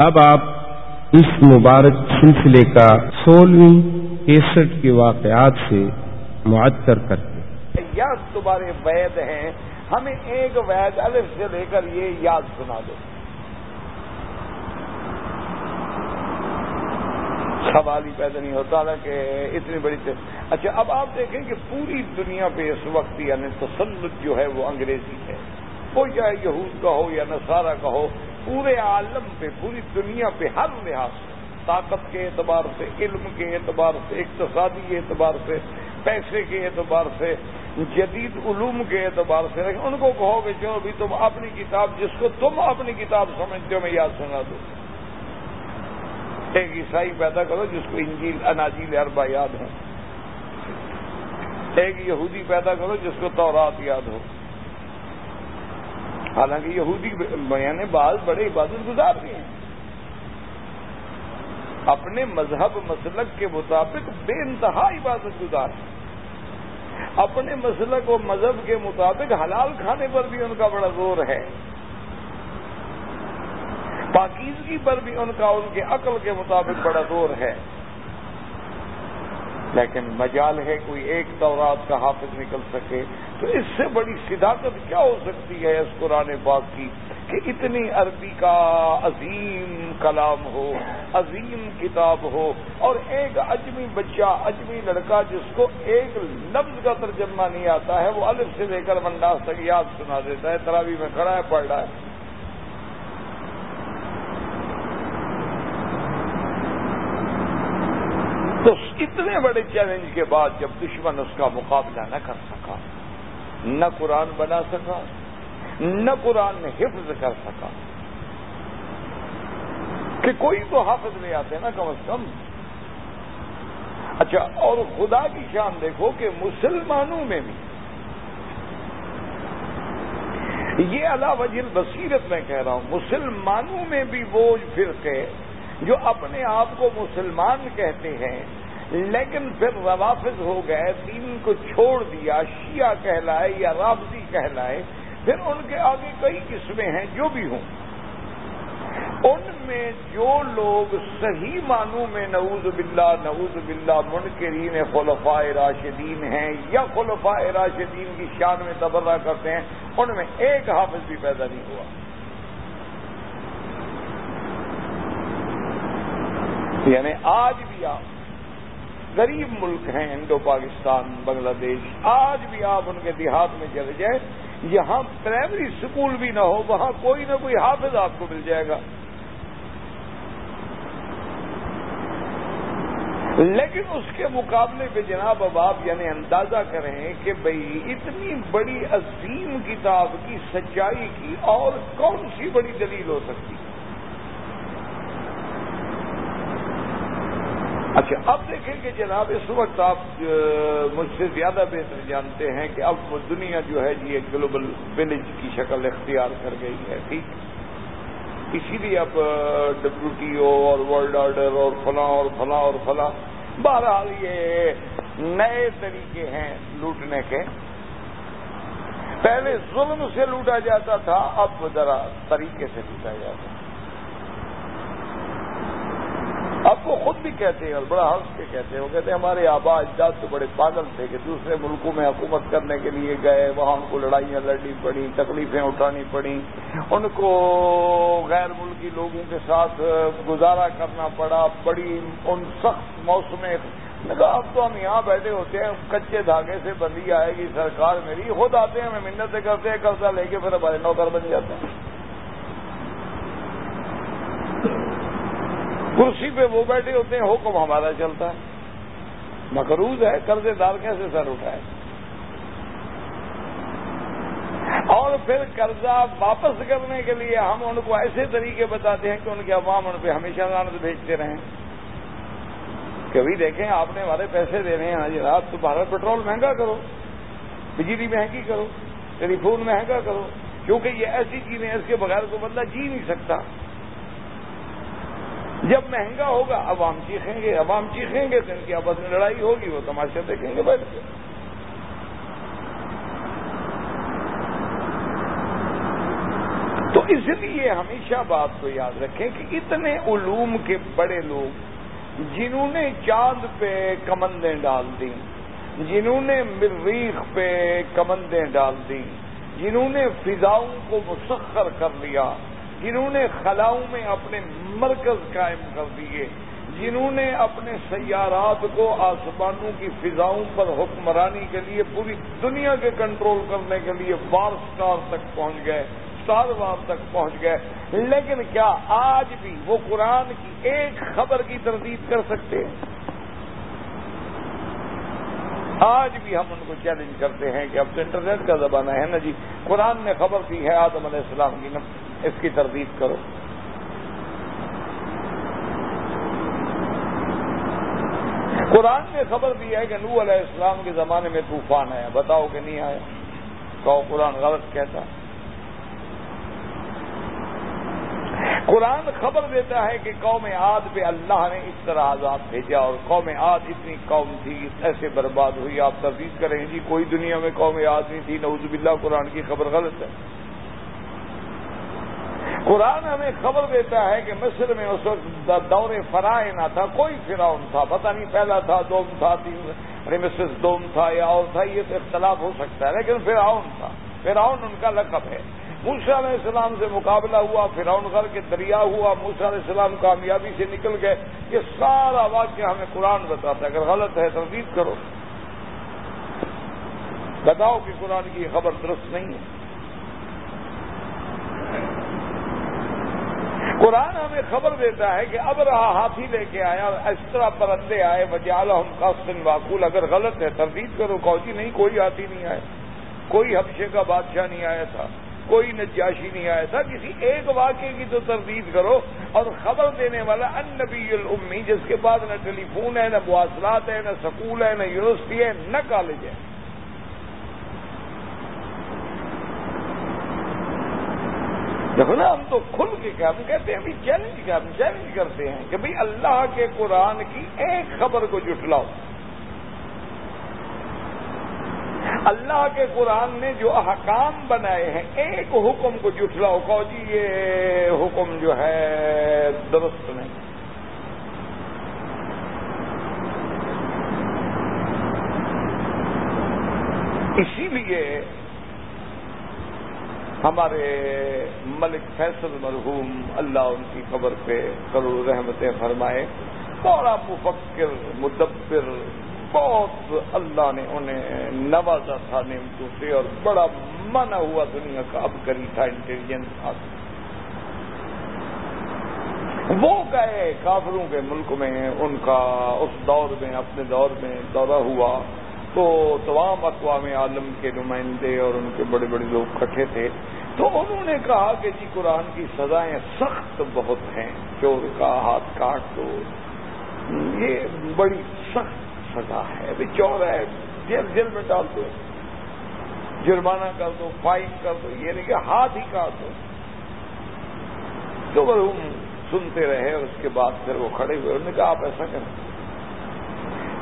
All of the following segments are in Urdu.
اب آپ اس مبارک سلسلے کا سولہویں کیسٹ کے واقعات سے معطر کرتے ہیں۔ یاد تمہارے وید ہیں، ہمیں ایک وید الف سے لے کر یہ یاد سنا دو۔ سوال ہی پیدا نہیں ہوتا نا کہ اتنی بڑی اچھا اب آپ دیکھیں کہ پوری دنیا پہ اس وقت یعنی تسلط جو ہے وہ انگریزی ہے۔ وہ چاہے یہود کا ہو یا نصارہ کا ہو پورے عالم پہ، پوری دنیا پہ، ہر لحاظ سے، طاقت کے اعتبار سے، علم کے اعتبار سے، اقتصادی اعتبار سے، پیسے کے اعتبار سے، جدید علوم کے اعتبار سے۔ ان کو کہو گے، جو بھی تم اپنی کتاب، جس کو تم اپنی کتاب سمجھتے ہو، میں یاد سنا دوں۔ ایک عیسائی پیدا کرو، جس کو انجیل، اناجیل اربا یاد ہو ایک یہودی پیدا کرو، جس کو تورات یاد ہو۔ حالانکہ یہودی یعنی بعض بڑے عبادت گزار بھی ہیں۔ اپنے مذہب، مسلک کے مطابق بے انتہا عبادت گزار ہیں۔ اپنے مسلک و مذہب کے مطابق حلال کھانے پر بھی ان کا بڑا زور ہے۔ پاکیزگی پر بھی ان کا، ان کے عقل کے مطابق بڑا زور ہے۔ لیکن مجال ہے کوئی ایک دورات کا حافظ نکل سکے۔ تو اس سے بڑی صداقت کیا ہو سکتی ہے اس قرآن پاک کی کہ اتنی عربی کا عظیم کلام ہو، عظیم کتاب ہو اور ایک اجمی بچہ، اجمی لڑکا جس کو ایک لفظ کا ترجمہ نہیں آتا ہے، وہ الف سے لے کر منڈاس تک یاد سنا دیتا ہے، تراوی میں کھڑا ہے، پڑھ رہا ہے۔ تو اتنے بڑے چیلنج کے بعد جب دشمن اس کا مقابلہ نہ کر سکا نہ قرآن بنا سکا، نہ قرآن حفظ کر سکا۔ کہ کوئی تو حافظ نہیں آتے نا کم از کم۔ اچھا اور خدا کی شان دیکھو کہ مسلمانوں میں بھی۔ یہ اللہ وجل بصیرت میں کہہ رہا ہوں، مسلمانوں میں بھی وہ فرقے جو اپنے آپ کو مسلمان کہتے ہیں لیکن پھر روافظ ہو گئے، دین کو چھوڑ دیا، شیعہ کہلائے یا رابطی کہلائے، پھر ان کے آگے کئی قسمیں ہیں جو بھی ہوں۔ ان میں جو لوگ صحیح معنوں میں نعوذ باللہ نعوذ باللہ منکرین خلفاء راشدین ہیں یا خلفاء راشدین کی شان میں تبرہ کرتے ہیں، ان میں ایک حافظ بھی پیدا نہیں ہوا۔ یعنی آج بھی آپ غریب ملک ہیں انڈو پاکستان، بنگلہ دیش، آج بھی آپ ان کے دیہات میں چلے جائیں، یہاں پرائمری اسکول بھی نہ ہو، وہاں کوئی نہ کوئی حافظ آپ کو مل جائے گا۔ لیکن اس کے مقابلے پہ جناب اب آپ یعنی اندازہ کریں کہ بھئی اتنی بڑی عظیم کتاب کی سچائی کی اور کون سی بڑی دلیل ہو سکتی؟ ہے اچھا اب دیکھیں کہ جناب، اس وقت آپ مجھ سے زیادہ بہتر جانتے ہیں کہ اب دنیا جو ہے جی، یہ گلوبل ولیج کی شکل اختیار کر گئی ہے، ٹھیک؟ اسی لیے اب ڈبلو ٹی او اور ورلڈ آرڈر اور فلاں اور فلاں اور فلاں، بہرحال یہ نئے طریقے ہیں لوٹنے کے۔ پہلے ظلم سے لوٹا جاتا تھا، اب ذرا طریقے سے لوٹا جاتا ہے۔ اب وہ خود بھی کہتے ہیں اور بڑا ہنس کے کہتے ہیں۔ وہ کہتے ہیں، ہمارے آبا اجداد تو بڑے پاگل تھے کہ دوسرے ملکوں میں حکومت کرنے کے لیے گئے، وہاں ان کو لڑائیاں لڑنی پڑی، تکلیفیں اٹھانی پڑی۔ ان کو غیر ملکی لوگوں کے ساتھ گزارا کرنا پڑا، بڑی ان سخت موسم کہا، اب تو ہم یہاں بیٹھے ہوتے ہیں، کچے دھاگے سے بندی آئے گی، سرکار میری خود آتے ہیں ہمیں منتیں کرتے ہیں قرضہ لے کے پھر ہمارے نوکر بن جاتے ہیں۔ کرسی پہ وہ بیٹھے ہوتے ہیں، حکم ہمارا چلتا ہے۔ مقروض ہے، قرضے دار کیسے سر اٹھائے؟ اور پھر قرضہ واپس کرنے کے لیے ہم ان کو ایسے طریقے بتاتے ہیں کہ ان کے عوام ان پہ ہمیشہ لانت بھیجتے رہیں۔ کبھی دیکھیں، آپ نے ہمارے پیسے دینے ہیں ہاں جی، جناب تو بھارت پیٹرول مہنگا کرو، بجلی مہنگی کرو، ٹیلی فون مہنگا کرو، کیونکہ یہ ایسی چیزیں اس کے بغیر کو بندہ جی نہیں سکتا۔ جب مہنگا ہوگا، عوام چیخیں گے، عوام چیخیں گے تو ان کی آپس میں لڑائی ہوگی، وہ تماشا دیکھیں گے بیٹھ کے۔ تو اس لیے ہمیشہ بات کو یاد رکھیں کہ اتنے علوم کے بڑے لوگ جنہوں نے چاند پہ کمندیں ڈال دی جنہوں نے مریخ پہ کمندیں ڈال دی جنہوں نے فضاؤں کو مسخر کر لیا جنہوں نے خلاؤں میں اپنے مرکز قائم کر دیے، جنہوں نے اپنے سیارات کو آسمانوں کی فضاؤں پر حکمرانی کے لیے پوری دنیا کے کنٹرول کرنے کے لیے بار سٹار تک پہنچ گئے، سال وار تک پہنچ گئے۔ لیکن کیا آج بھی وہ قرآن کی ایک خبر کی تردید کر سکتے؟ ہیں آج بھی ہم ان کو چیلنج کرتے ہیں کہ اب تو انٹرنیٹ کا زمانہ ہے نا جی۔ قرآن نے خبر دی ہے آدم علیہ السلام کی اس کی تردید کرو۔ قرآن نے خبر دی ہے کہ نو علیہ السلام کے زمانے میں طوفان آیا۔ بتاؤ کہ نہیں آیا۔ کہو قرآن غلط کہتا۔ قرآن خبر دیتا ہے کہ قوم عاد پہ اللہ نے اس طرح آزاد بھیجا اور قوم عاد اتنی قوم تھی، ایسے برباد ہوئی۔ آپ تردید کریں جی کوئی دنیا میں قوم عاد نہیں تھی۔ نوزب اللہ قرآن کی خبر غلط ہے۔ قرآن ہمیں خبر دیتا ہے کہ مصر میں اس وقت دور فرائے نہ تھا، کوئی فراؤن تھا، پتہ نہیں پہلا تھا، دوم تھا، تین مسز دوم تھا یا اور تھا، یہ تو اختلاف ہو سکتا ہے، لیکن فراؤن تھا۔ فراؤن ان کا لقب ہے۔ موسا علیہ السلام سے مقابلہ ہوا، فرعون گھر کے دریا ہوا موسا علیہ السلام کامیابی سے نکل گئے۔ یہ سارا واقعہ ہمیں قرآن بتاتا ہے۔ اگر غلط ہے، تردید کرو۔ بتاؤ کہ قرآن کی خبر درست نہیں ہے۔ قرآن ہمیں خبر دیتا ہے کہ اب رہا ہاتھی لے کے آیا اس طرح پرندے آئے وجال ہم قاسن واقول، اگر غلط ہے تردید کرو کوچی نہیں، کوئی ہاتھی نہیں آئے کوئی حبشے کا بادشاہ نہیں آیا تھا، کوئی نجاشی نہیں آیا تھا، کسی ایک واقعے کی تو تردید کرو اور خبر دینے والا ان نبی الامی، جس کے بعد نہ ٹیلی فون ہے، نہ مواصلات ہے نہ سکول ہے، نہ یونیورسٹی ہے، نہ کالج ہے۔ دیکھو نا، ہم تو کھل کے کیا ہم کہتے ہیں چیلنج کیا ہم چیلنج کرتے ہیں کہ بھائی اللہ کے قرآن کی ایک خبر کو جٹلاؤ اللہ کے قرآن نے جو احکام بنائے ہیں، ایک حکم کو جٹلاؤ کہو جی یہ حکم جو ہے درست نہیں۔ اسی لیے ہمارے ملک فیصل مرحوم اللہ ان کی خبر پہ کرو رحمتیں فرمائے بڑا مفکر، مدبر، بہت اللہ نے انہیں نوازا تھا نعمتوں سے اور بڑا مانا ہوا دنیا کا اب کری تھا انٹیلیجنس تھا وہ گئے کافروں کے ملک میں، ان کا اس دور میں، اپنے دور میں دورہ ہوا۔ تو تمام اقوام عالم کے نمائندے اور ان کے بڑے بڑے لوگ کٹھے تھے، تو انہوں نے کہا کہ جی قرآن کی سزائیں سخت بہت ہیں چور کا ہاتھ کاٹ دو۔ یہ بڑی سخت سزا ہے ابھی چور ہے، جیل جیل میں ڈال دو۔ جرمانہ کر دو، فائن کر دو، یہ نہیں کہ ہاتھ ہی کاٹ دو۔ تو وہ سنتے رہے اور اس کے بعد پھر وہ کھڑے ہوئے، انہوں نے کہا آپ ایسا کریں۔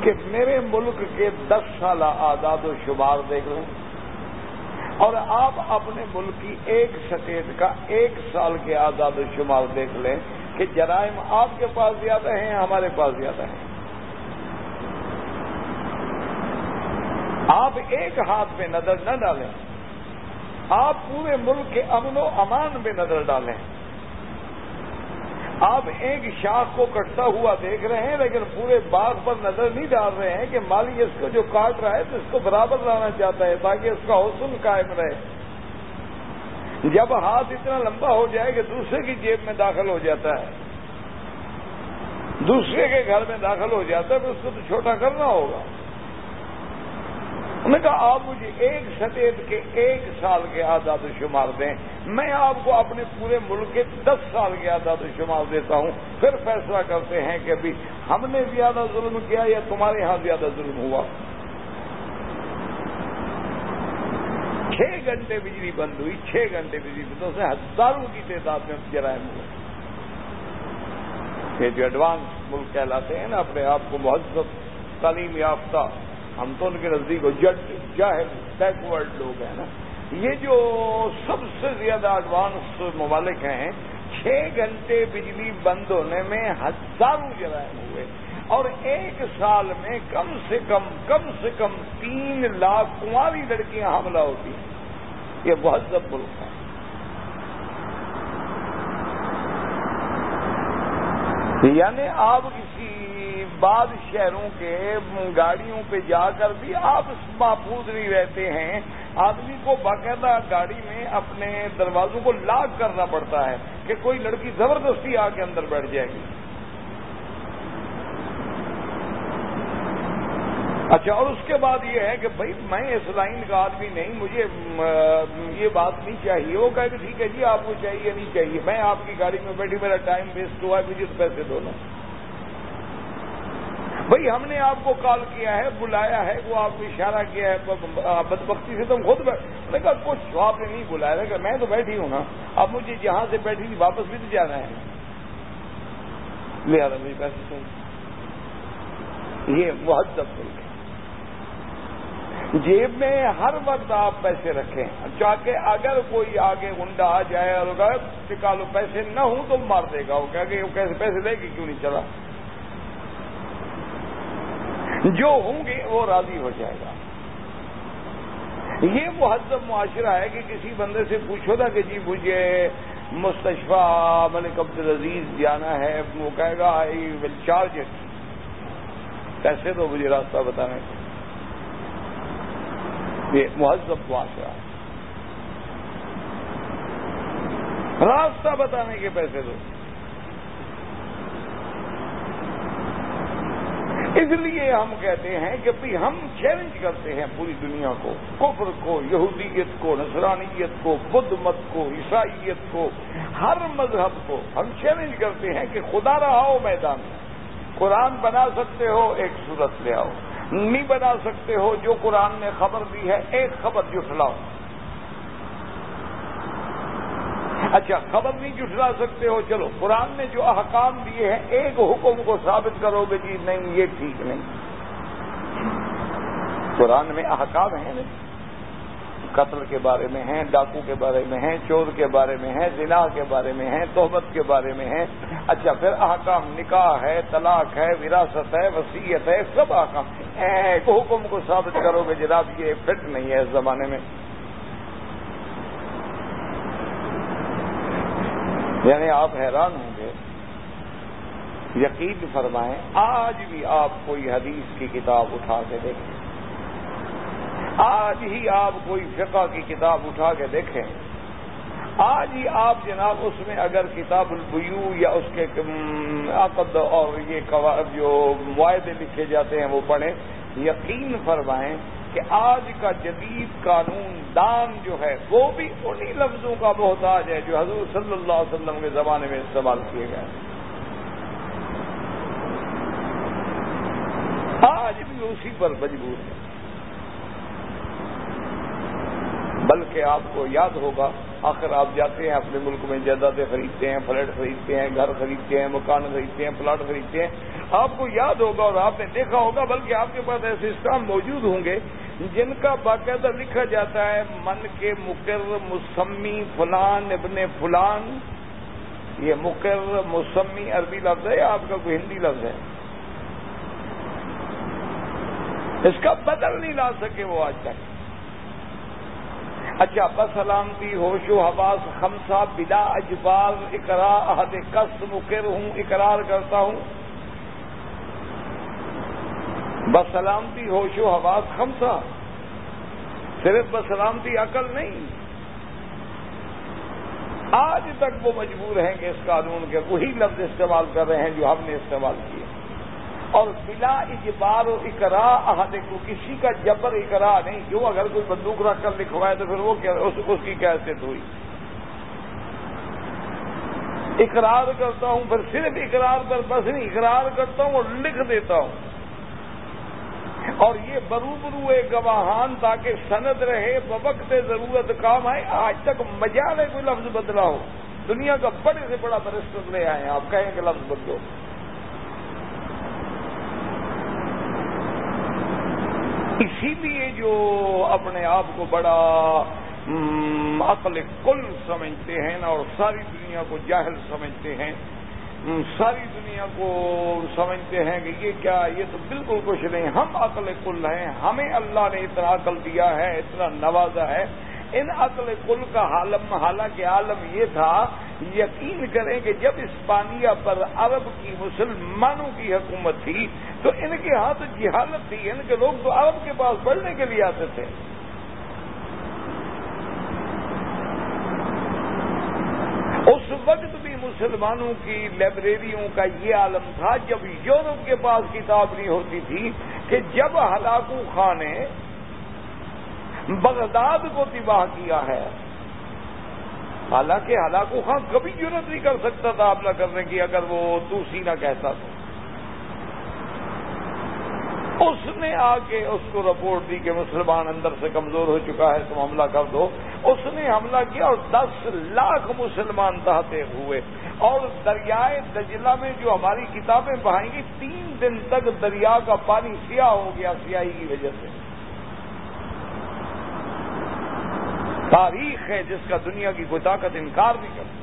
کہ میرے ملک کے دس سالہ آزاد و شمار دیکھ لیں۔ اور آپ اپنے ملک کی ایک سٹیٹ کا ایک سال کے آزاد و شمار دیکھ لیں کہ جرائم آپ کے پاس زیادہ ہیں، ہمارے پاس زیادہ ہیں۔ آپ ایک ہاتھ پہ نظر نہ ڈالیں، آپ پورے ملک کے امن و امان پہ نظر ڈالیں۔ آپ ایک شاخ کو کٹتا ہوا دیکھ رہے ہیں لیکن پورے باغ پر نظر نہیں ڈال رہے ہیں کہ مالی اس کو جو کاٹ رہا ہے تو اس کو برابر لانا چاہتا ہے تاکہ اس کا حسن قائم رہے۔ جب ہاتھ اتنا لمبا ہو جائے کہ دوسرے کی جیب میں داخل ہو جاتا ہے، دوسرے کے گھر میں داخل ہو جاتا ہے، تو اس کو تو چھوٹا کرنا ہوگا۔ انہوں نے کہا، آپ مجھے ایک سطح کے ایک سال کے آزاد و شمار دیں۔ میں آپ کو اپنے پورے ملک کے دس سال کے آزاد و شمار دیتا ہوں۔ پھر فیصلہ کرتے ہیں کہ ابھی ہم نے زیادہ ظلم کیا یا تمہارے یہاں زیادہ ظلم ہوا۔ چھ گھنٹے بجلی بند ہوئی، چھ گھنٹے بجلی بند سے ہزاروں کی تعداد میں جرائم ہوئے یہ جو ایڈوانس ملک کہلاتے ہیں نا، اپنے آپ کو مہذب تعلیم یافتہ ہم تو ان کے نزدیک جج جاہر بیکورڈ لوگ ہیں نا۔ یہ جو سب سے زیادہ ایڈوانس ممالک ہیں، چھ گھنٹے بجلی بند ہونے میں ہزاروں جرائم ہوئے۔ اور ایک سال میں کم سے کم کم سے کم تین لاکھ کنواری لڑکیاں حاملہ ہوتی ہیں۔ یہ بہت زب ملک ہے یعنی آپ کسی بعض شہروں کے گاڑیوں پہ جا کر بھی آپ محفوظ نہیں رہتے ہیں۔ آدمی کو باقاعدہ گاڑی میں اپنے دروازوں کو لاک کرنا پڑتا ہے کہ کوئی لڑکی زبردستی آ کے اندر بیٹھ جائے گی۔ اچھا اور اس کے بعد یہ ہے کہ بھائی، میں اس لائن کا آدمی نہیں، مجھے یہ بات نہیں چاہیے۔ وہ کہے کہ ٹھیک ہے جی آپ کو چاہیے، نہیں چاہیے۔ میں آپ کی گاڑی میں بیٹھی، میرا ٹائم ویسٹ ہوا ہے، مجھے پیسے دو نا۔ بھائی ہم نے آپ کو کال کیا ہے، بلایا ہے، وہ آپ کو اشارہ کیا ہے بدبختی سے تم خود میں کہا کچھ آپ نے نہیں بلایا کہ میں تو بیٹھی ہوں نا۔ اب مجھے جہاں سے بیٹھی تھی واپس بھی تو جانا ہے۔ لہٰذا مجھے پیسے چاہیے یہ بہت دب ہے۔ جیب میں ہر وقت آپ پیسے رکھیں۔ چاہے اگر کوئی آگے گنڈا آ جائے اور نکالو پیسے نہ ہوں تو مار دے گا۔ وہ کہ کیسے پیسے لے کے کیوں نہیں چلا؟ جو ہوں گے وہ راضی ہو جائے گا۔ یہ مہذب معاشرہ ہے کہ کسی بندے سے پوچھو تھا کہ جی مجھے مستشفہ ملک عبد العزیز جانا ہے، وہ کہے گا، آئی ول چارج پیسے تو مجھے راستہ بتانے یہ مہذب معاشرہ راستہ بتانے کے پیسے دو۔ اس لیے ہم کہتے ہیں کہ بھی ہم چیلنج کرتے ہیں پوری دنیا کو، کفر کو، یہودیت کو، نصرانیت کو، بدھ مت کو، عیسائیت کو، ہر مذہب کو ہم چیلنج کرتے ہیں کہ خدا رہا ہو میدان میں۔ قرآن بنا سکتے ہو، ایک صورت لے آؤ۔ نہیں بنا سکتے ہو، جو قرآن نے خبر دی ہے، ایک خبر جٹلاؤ اچھا خبر نہیں جٹلا سکتے ہو؟ چلو، قرآن نے جو احکام دیے ہیں، ایک حکم کو ثابت کرو گے جی نہیں، یہ ٹھیک نہیں۔ قرآن میں احکام ہیں نہیں قتل کے بارے میں ہیں، ڈاکو کے بارے میں ہیں، چور کے بارے میں ہیں، زنا کے بارے میں ہیں تہمت کے بارے میں ہیں۔ اچھا پھر احکام، نکاح ہے، طلاق ہے، وراثت ہے وسیعت ہے، سب احکام۔ ایک حکم کو ثابت کرو گے جناب، یہ فٹ نہیں ہے اس زمانے میں۔ یعنی آپ حیران ہوں گے، یقین فرمائیں، آج بھی آپ کوئی حدیث کی کتاب اٹھا کے دیکھیں۔ آج ہی آپ کوئی فقہ کی کتاب اٹھا کے دیکھیں۔ آج ہی آپ جناب اس میں اگر کتاب البیو یا اس کے عقد اور یہ جو معاہدے لکھے جاتے ہیں وہ پڑھیں، یقین فرمائیں کہ آج کا جدید قانون دان جو ہے وہ بھی انہی لفظوں کا محتاج ہے جو حضور صلی اللہ علیہ وسلم کے زمانے میں استعمال کیے گئے آج بھی اسی پر مجبور ہے بلکہ آپ کو یاد ہوگا، آخر آپ جاتے ہیں، اپنے ملک میں جائیدادیں خریدتے ہیں، فلیٹ خریدتے ہیں، گھر خریدتے ہیں، مکان خریدتے ہیں، پلاٹ خریدتے ہیں۔ آپ کو یاد ہوگا اور آپ نے دیکھا ہوگا، بلکہ آپ کے پاس ایسے اسٹام موجود ہوں گے جن کا باقاعدہ لکھا جاتا ہے، من کے مقر، مسمی، فلان، ابن فلان، یہ مقر، مسمی، عربی لفظ ہے یا آپ کا کوئی ہندی لفظ ہے؟ اس کا بدل نہیں لا سکے وہ آج تک۔ اچھا بسلامتی، ہوش و حواس خمسا بلا اجبار اقرا عہد کس مقر ہوں اقرار کرتا ہوں۔ بسلامتی ہوش و حواس خمسا صرف بسلامتی عقل نہیں۔ آج تک وہ مجبور ہیں کہ اس قانون کے وہی لفظ استعمال کر رہے ہیں جو ہم نے استعمال کیے۔ اور بلا اجبار و اقرا احد کو کسی کا جبر اقرا نہیں۔ جو اگر کوئی بندوق رکھ کر لکھوائے تو پھر وہ اس کی کیسے ہوئی۔ اقرار کرتا ہوں، پھر صرف اقرار پر بس نہیں، اقرار کرتا ہوں اور لکھ دیتا ہوں۔ اور یہ بروبرو گواہان تاکہ سند رہے، بوقت ضرورت کام آئے، آج تک مجال ہے کوئی لفظ بدلا ہو دنیا کا بڑے سے بڑا برسٹر لے آئے آپ کہیں کہ لفظ بدلو۔ اسی لیے جو اپنے آپ کو بڑا عقل کل سمجھتے ہیں اور ساری دنیا کو جاہل سمجھتے ہیں ساری دنیا کو سمجھتے ہیں کہ یہ کیا، یہ تو بالکل کچھ نہیں۔ ہم عقل کل ہیں، ہمیں اللہ نے اتنا عقل دیا ہے، اتنا نوازا ہے۔ ان عقل کل کا عالم حالانکہ عالم یہ تھا، یقین کریں کہ جب اسپانیہ پر عرب کی مسلمانوں کی حکومت تھی، تو ان کے ہاتھ جہالت تھی۔ ان کے لوگ تو عرب کے پاس پڑھنے کے لیے آتے تھے اس وقت بھی مسلمانوں کی لائبریریوں کا یہ عالم تھا، جب یورپ کے پاس کتاب نہیں ہوتی تھی کہ جب ہلاکو خان نے بغداد کو تباہ کیا ہے۔ حالانکہ ہلاکو خان کبھی ضرورت نہیں کر سکتا تھا حملہ کرنے کی، اگر وہ توسی نہ کہتا تو۔ اس نے آ کے اس کو رپورٹ دی کہ مسلمان اندر سے کمزور ہو چکا ہے، تم حملہ کر دو۔ اس نے حملہ کیا اور دس لاکھ مسلمان تحتے ہوئے۔ اور دریائے دجلہ میں جو ہماری کتابیں بہائیں گی، تین دن تک دریا کا پانی سیاہ ہو گیا سیاہی کی وجہ سے۔ تاریخ ہے جس کا دنیا کی کوئی طاقت انکار نہیں کرتی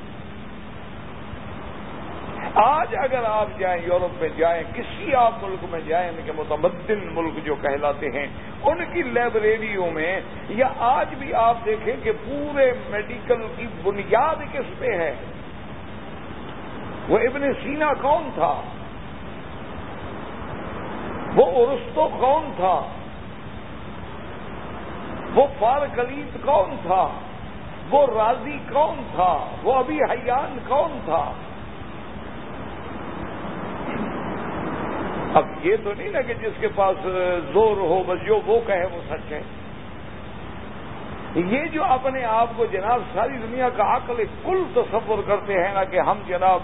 آج اگر آپ جائیں یورپ میں جائیں، کسی آپ ملک میں جائیں ان کے متمدن ملک جو کہلاتے ہیں، ان کی لائبریریوں میں، یا آج بھی آپ دیکھیں کہ پورے میڈیکل کی بنیاد کس پہ ہے؟ وہ ابن سینا کون تھا؟ وہ ارستو کون تھا؟ وہ فارکلیت کون تھا؟ وہ راضی کون تھا؟ وہ ابھی حیان کون تھا؟ اب یہ تو نہیں نا کہ جس کے پاس زور ہو، بس جو وہ کہے وہ سچ ہے۔ یہ جو اپنے آپ کو جناب ساری دنیا کا عقل کل تصور کرتے ہیں نا کہ ہم جناب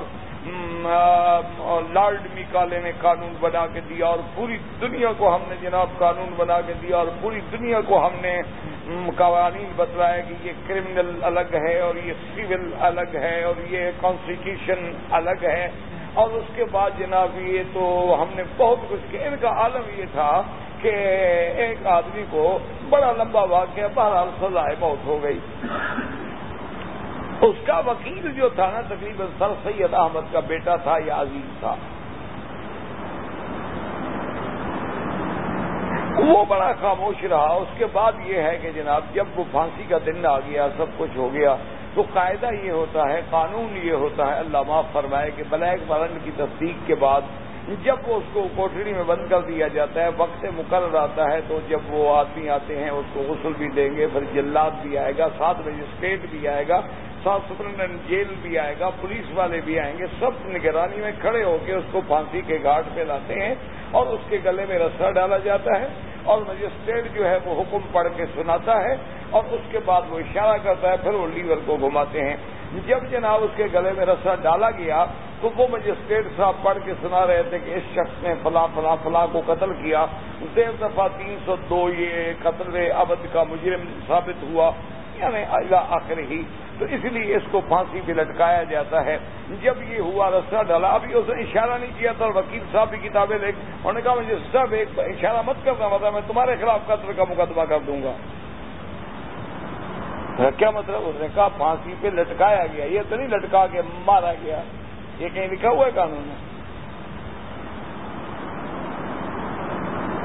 لارڈ میکالے نے قانون بنا کے دیا اور پوری دنیا کو ہم نے جناب قانون بنا کے دیا اور پوری دنیا کو ہم نے قوانین بتلایا کہ یہ کرمنل الگ ہے اور یہ سول الگ ہے اور یہ کانسٹیٹیوشن الگ ہے۔ اور اس کے بعد جناب یہ تو ہم نے بہت کچھ کیا۔ ان کا عالم یہ تھا کہ ایک آدمی کو بڑا لمبا واقعہ بہرحال سزائے بہت ہو گئی۔ اس کا وکیل جو تھا نا، تقریباً سر سید احمد کا بیٹا تھا یا عزیز تھا۔ وہ بڑا خاموش رہا۔ اس کے بعد یہ ہے کہ جناب جب وہ پھانسی کا دن آ گیا، سب کچھ ہو گیا۔ تو قاعدہ یہ ہوتا ہے، قانون یہ ہوتا ہے، اللہ معاف فرمائے کہ بلیک وارنٹ کی تصدیق کے بعد جب وہ اس کو کوٹڑی میں بند کر دیا جاتا ہے، وقت مقرر آتا ہے تو جب وہ آدمی آتے ہیں، اس کو غسل بھی دیں گے، پھر جلات بھی آئے گا، ساتھ مجسٹریٹ بھی آئے گا ساتھ سپرنٹینڈنٹ جیل بھی آئے گا، پولیس والے بھی آئیں گے، سب نگرانی میں کھڑے ہو کے اس کو پھانسی کے گھاٹ پہ لاتے ہیں اور اس کے گلے میں رسا ڈالا جاتا ہے اور مجسٹریٹ جو ہے وہ حکم پڑھ کے سناتا ہے اور اس کے بعد وہ اشارہ کرتا ہے، پھر وہ لیور کو گھماتے ہیں۔ جب جناب اس کے گلے میں رسا ڈالا گیا تو وہ مجسٹریٹ صاحب پڑھ کے سنا رہے تھے کہ اس شخص نے فلاں فلاں فلاں کو قتل کیا۔ دیر دفعہ تین سو دو یہ قتل ابد کا مجرم ثابت ہوا۔ یعنی آخر ہی۔ تو اس لیے اس کو پھانسی پہ لٹکایا جاتا ہے۔ جب یہ ہوا رسا ڈالا ابھی اس نے اشارہ نہیں کیا تھا وکیل صاحب بھی کتابیں لے انہوں نے کہا، مجھے سب ایک اشارہ مت کرنا مطلب میں تمہارے خلاف قتل کا مقدمہ کر دوں گا۔ کیا مطلب؟ اس نے کہا، پھانسی پہ لٹکایا گیا۔ یہ تو نہیں لٹکا کے مارا گیا۔ یہ کہیں لکھا ہوا ہے قانون میں؟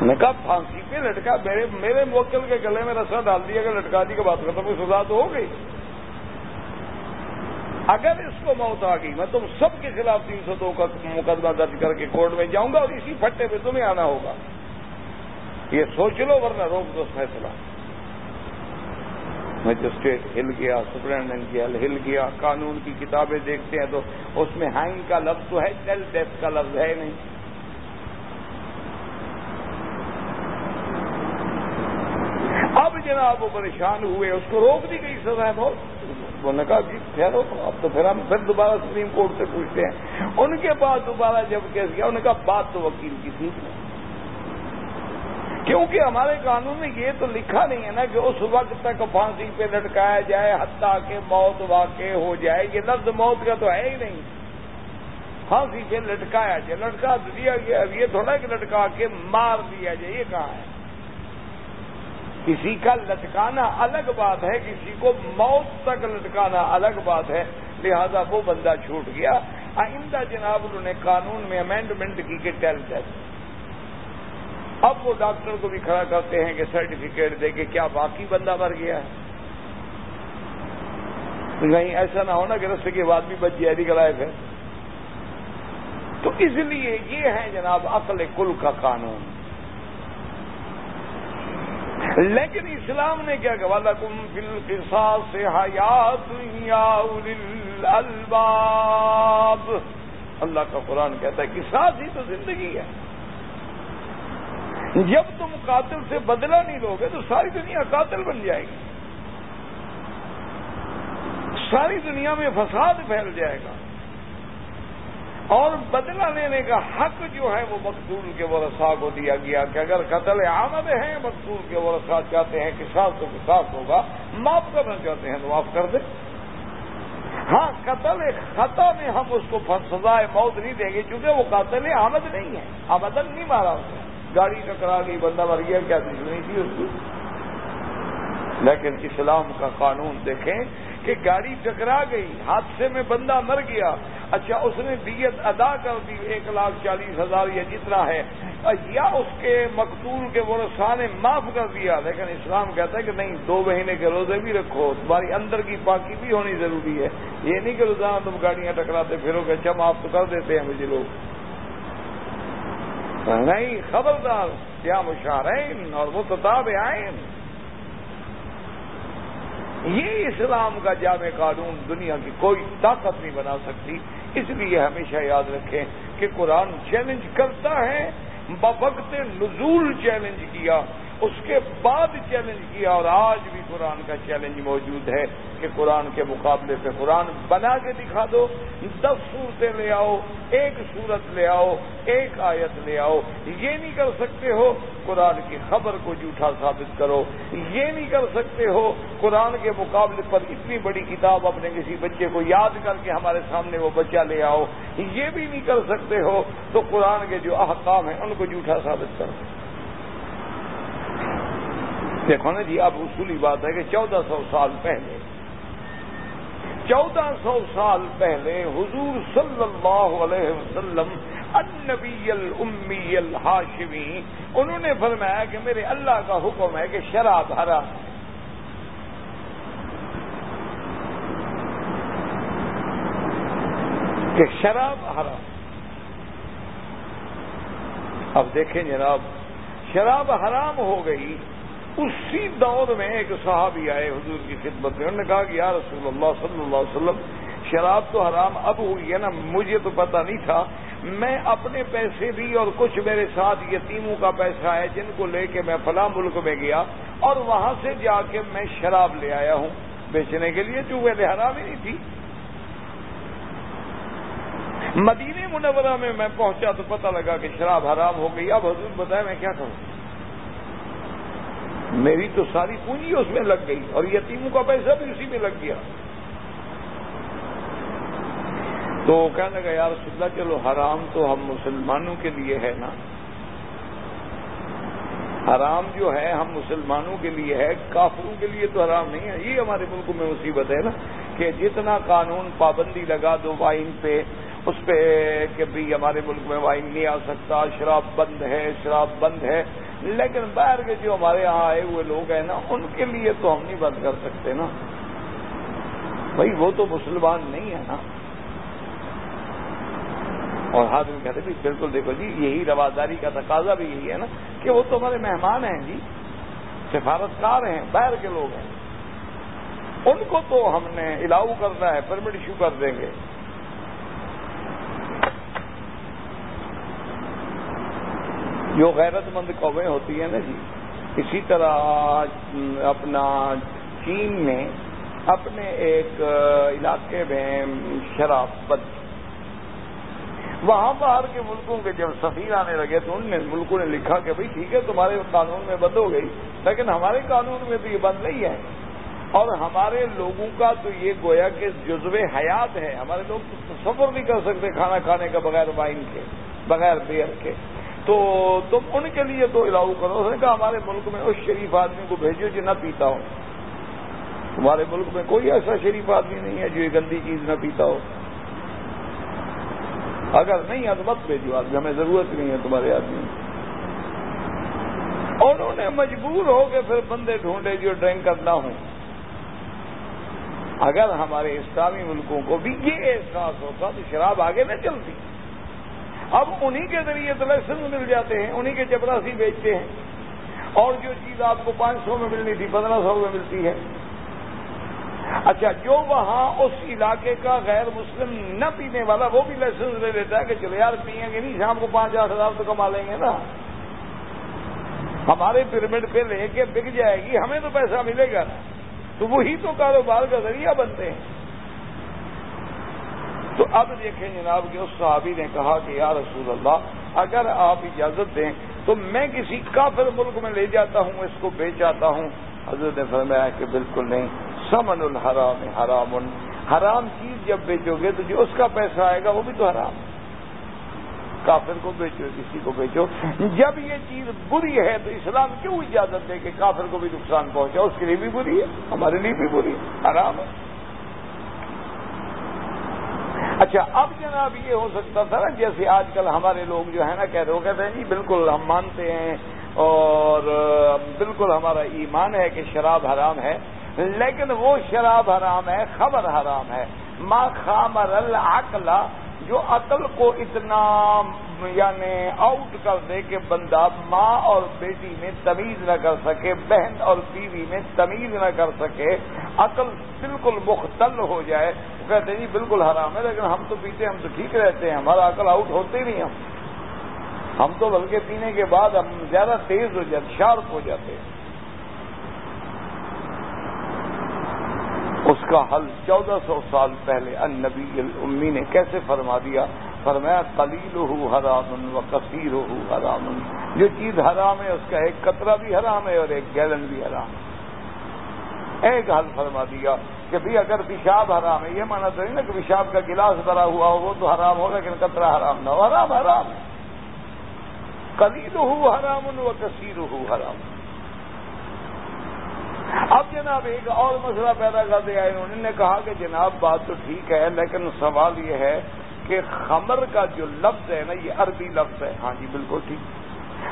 نے کہا پھانسی پہ لٹکا، میرے میرے موکل کے گلے میں رسا ڈال دیا کہ لٹکا دی کے بات کرتا کوئی سزا تو ہو گئی۔ اگر اس کو موت آ گئی، میں تم سب کے خلاف تین سو دو کا مقدمہ درج کر کے کورٹ میں جاؤں گا اور اسی پھٹے پہ تمہیں آنا ہوگا۔ یہ سوچ لو ورنہ روک دو فیصلہ۔ مجسٹریٹ ہل گیا سپرنٹینڈنٹ ہل گیا، قانون کی کتابیں دیکھتے ہیں تو اس میں ہائن کا لفظ تو ہے ٹیل ڈیتھ کا لفظ ہے نہیں۔ جناب وہ پریشان ہوئے، اس کو روک دی گئی سزا ہے بہت۔ انہوں نے کہا جی ٹھہرو اب تو پھر ہم پھر دوبارہ سپریم کورٹ سے پوچھتے ہیں۔ ان کے بعد دوبارہ جب کیس کیا انہوں نے کہا بات تو وکیل کی تھی۔ کیونکہ ہمارے قانون میں یہ تو لکھا نہیں ہے نا کہ اس وقت تک پھانسی پہ لٹکایا جائے، حتیٰ کہ موت واقع ہو جائے، یہ لفظ موت کا تو ہے ہی نہیں۔ پھانسی پہ لٹکایا جائے، لٹکا دیا گیا یہ تھوڑا کہ لٹکا کے مار دیا جائے، یہ کہاں ہے؟ کسی کا لٹکانا الگ بات ہے، کسی کو موت تک لٹکانا الگ بات ہے، لہذا وہ بندہ چھوٹ گیا۔ آئندہ جناب انہوں نے قانون میں امینڈمنٹ کی کہ ٹیل ٹیسٹ اب وہ ڈاکٹر کو بھی کھڑا کرتے ہیں کہ سرٹیفکیٹ دے کے کیا باقی بندہ مر گیا ہے۔ کہیں ایسا نہ ہونا کہ رستے کے بعد بھی بچ جائے، نکل آئے پھر۔ تو اس لیے یہ ہے جناب عقل کل کا قانون۔ لیکن اسلام نے کیا کہ کم فل قصاص سے حیات الباب اللہ کا قرآن کہتا ہے کہ ساتھ ہی تو زندگی ہے۔ جب تم قاتل سے بدلہ نہیں لو گے تو ساری دنیا قاتل بن جائے گی۔ ساری دنیا میں فساد پھیل جائے گا۔ اور بدلہ لینے کا حق جو ہے وہ مقصول کے ورثا کو دیا گیا کہ اگر قتل آمد ہیں مقصول کے ورثا چاہتے ہیں کہ ساس تو ساس ہوگا، معاف کرنا چاہتے ہیں تو معاف کر دیں۔ ہاں قتل خطا میں ہم اس کو سزائے موت نہیں دیں گے کیونکہ وہ قاتل آمد نہیں ہے۔ آمدن نہیں مارا اسے گاڑی ٹکرا گئی بندہ مر گیا، کیا دشمنی تھی اس کی؟ لیکن اسلام کا قانون دیکھیں کہ گاڑی ٹکرا گئی، حادثے میں بندہ مر گیا۔ اچھا اس نے دیت ادا کر دی، ایک لاکھ چالیس ہزار یا جتنا ہے۔ یا اس کے مقتول کے ورثہ نے معاف کر دیا۔ لیکن اسلام کہتا ہے کہ نہیں، دو مہینے کے روزے بھی رکھو، تمہاری اندر کی پاکی بھی ہونی ضروری ہے۔ یہ نہیں کہ روزانہ تم گاڑیاں ٹکراتے پھرو گے اچھا معاف تو کر دیتے ہیں مجھے لوگ۔ نہیں، خبردار کیا مشارین اور وہ کتاب آئین یہ اسلام کا جامع قانون دنیا کی کوئی طاقت نہیں بنا سکتی۔ اس لیے ہمیشہ یاد رکھیں کہ قرآن چیلنج کرتا ہے، بوقت نزول چیلنج کیا۔ اس کے بعد چیلنج کیا اور آج بھی قرآن کا چیلنج موجود ہے کہ قرآن کے مقابلے پہ قرآن بنا کے دکھا دو۔ دس صورتیں لے آؤ، ایک صورت لے آؤ، ایک آیت لے آؤ۔ یہ نہیں کر سکتے ہو قرآن کی خبر کو جھوٹا ثابت کرو۔ یہ نہیں کر سکتے ہو قرآن کے مقابلے پر اتنی بڑی کتاب اپنے کسی بچے کو یاد کر کے ہمارے سامنے وہ بچہ لے آؤ۔ یہ بھی نہیں کر سکتے ہو تو قرآن کے جو احکام ہیں ان کو جھوٹا ثابت کرو۔ دیکھو نا جی اب اصولی بات ہے کہ چودہ سو سال پہلے، چودہ سو سال پہلے حضور صلی اللہ علیہ وسلم، النبی الامی الحاشمی، انہوں نے فرمایا کہ میرے اللہ کا حکم ہے کہ شراب ہرا کہ شراب ہرا اب دیکھیں جناب شراب حرام ہو گئی۔ اسی دور میں ایک صحابی آئے حضور کی خدمت میں، انہوں نے کہا کہ یا رسول اللہ صلی اللہ علیہ وسلم، شراب تو حرام اب ہوئی ہے نا، مجھے تو پتہ نہیں تھا، میں اپنے پیسے بھی اور کچھ میرے ساتھ یتیموں کا پیسہ ہے، جن کو لے کے میں فلاں ملک میں گیا اور وہاں سے جا کے میں شراب لے آیا ہوں بیچنے کے لیے جو پہلے حرام ہی نہیں تھی۔ مدینہ منورہ میں میں پہنچا تو پتہ لگا کہ شراب حرام ہو گئی، اب حضور بتایا میں کیا کروں؟ میری تو ساری پونجی اس میں لگ گئی اور یتیموں کا پیسہ بھی اسی میں لگ گیا۔ تو کہنے لگا یار سلح چلو حرام تو ہم مسلمانوں کے لیے ہے نا۔ حرام جو ہے ہم مسلمانوں کے لیے ہے، کافروں کے لیے تو حرام نہیں ہے۔ یہ ہمارے ملک میں مصیبت ہے نا کہ جتنا قانون پابندی لگا دو وائن پہ، اس پہ کہ بھی ہمارے ملک میں وائن نہیں آ سکتا، شراب بند ہے، شراب بند ہے۔ لیکن باہر کے جو ہمارے یہاں آئے ہوئے لوگ ہیں نا، ان کے لیے تو ہم نہیں بند کر سکتے نا۔ بھائی، وہ تو مسلمان نہیں ہے نا۔ اور ہاتھ میں کہتے بھی جی، بالکل دیکھو جی یہی رواداری کا تقاضا بھی یہی ہے نا کہ وہ تو ہمارے مہمان ہیں جی سفارتکار ہیں، باہر کے لوگ ہیں۔ ان کو تو ہم نے الاؤ کرنا ہے پرمٹ ایشو کر دیں گے۔ جو غیرت مند قومیں ہوتی ہیں نا جی اسی طرح اپنا چین میں اپنے ایک علاقے میں شراب بند۔ وہاں باہر کے ملکوں کے جب سفیر آنے لگے تو ان نے ملکوں نے لکھا کہ بھائی ٹھیک ہے، تمہارے قانون میں بند ہو گئی، لیکن ہمارے قانون میں تو یہ بند نہیں ہے۔ اور ہمارے لوگوں کا تو یہ گویا کہ جزو حیات ہے۔ ہمارے لوگ سفر نہیں کر سکتے کھانا کھانے کا بغیر وائن کے، بغیر بیئر کے۔ تو تم ان کے لیے تو الاؤ کرو۔ اس نے کہا، ہمارے ملک میں اس شریف آدمی کو بھیجو جو نہ پیتا ہو۔ تمہارے ملک میں کوئی ایسا شریف آدمی نہیں ہے جو یہ گندی چیز نہ پیتا ہو۔ اگر نہیں ہے تو مت بھیجو آدمی، ہمیں ضرورت نہیں ہے تمہارے آدمی اور انہوں نے مجبور ہو کے پھر بندے ڈھونڈے جو ڈرنک کرنا ہوں۔ اگر ہمارے اسلامی ملکوں کو بھی یہ احساس ہوتا تو شراب آگے نہ چلتی۔ اب انہی کے ذریعے تو لائسنس مل جاتے ہیں، انہی کے چپراسی بیچتے ہیں۔ اور جو چیز آپ کو پانچ سو میں ملنی تھی، پندرہ سو میں ملتی ہے۔ اچھا جو وہاں اس علاقے کا غیر مسلم نہ پینے والا، وہ بھی لائسنس لے لیتا ہے کہ چلو یار، پیئیں گے نہیں، شام کو پانچ آٹھ ہزار تو کما لیں گے نا۔ ہمارے پیرمڈ پہ لے کے بک جائے گی، ہمیں تو پیسہ ملے گا۔ تو وہی تو کاروبار کا ذریعہ بنتے ہیں۔ تو اب دیکھیں جناب کہ اس صحابی نے کہا کہ یا رسول اللہ، اگر آپ اجازت دیں تو میں کسی کافر ملک میں لے جاتا ہوں، اس کو بیچ آتا ہوں۔ حضرت نے فرمایا کہ بالکل نہیں، سمن الحرام، حرام۔ حرام چیز جب بیچو گے تو جو اس کا پیسہ آئے گا وہ بھی تو حرام۔ کافر کو بیچو کسی کو بیچو جب یہ چیز بری ہے تو اسلام کیوں اجازت دے کہ کافر کو بھی نقصان پہنچا؟ اس کے لیے بھی بری ہے، ہمارے لیے بھی بری ہے۔ حرام ہے۔ اچھا اب جناب یہ ہو سکتا تھا نا، جیسے آج کل ہمارے لوگ جو ہے نا، کہہ رہے ہو کہتے ہیں جی بالکل ہم مانتے ہیں اور بالکل ہمارا ایمان ہے کہ شراب حرام ہے، لیکن وہ شراب حرام ہے، خبر حرام ہے۔ ماں خامر العقل، جو عقل کو اتنا یعنی آؤٹ کر دے کہ بندہ ماں اور بیٹی میں تمیز نہ کر سکے، بہن اور بیوی میں تمیز نہ کر سکے، عقل بالکل مختل ہو جائے۔ وہ کہتے ہیں جی بالکل حرام ہے، لیکن ہم تو پیتے، ہم تو ٹھیک رہتے ہیں، ہمارا عقل آؤٹ ہوتے نہیں ہم۔ ہم تو بلکہ پینے کے بعد ہم زیادہ تیز ہو جاتے شارپ ہو جاتے۔ ہیں اس کا حل چودہ سو سال پہلے ان نبی امی نے کیسے فرما دیا؟ فرمایا قلیل ہو حرام و کثیر ہو حرام جو چیز حرام ہے، اس کا ایک قطرہ بھی حرام ہے اور ایک گیلن بھی حرام ہے۔ ایک حل فرما دیا کہ بھی اگر پیشاب حرام ہے، یہ مانا تو نہیں نا کہ پیشاب کا گلاس بھرا ہوا ہو، وہ تو حرام ہو لیکن قطرہ حرام نہ ہو۔ حرام حرام۔ ہے قلیل ہو حرام و کثیر ہو حرام۔ اب جناب ایک اور مسئلہ پیدا کر دیا انہوں نے کہا کہ جناب بات تو ٹھیک ہے، لیکن سوال یہ ہے کہ خمر کا جو لفظ ہے نا، یہ عربی لفظ ہے۔ ہاں جی بالکل ٹھیک۔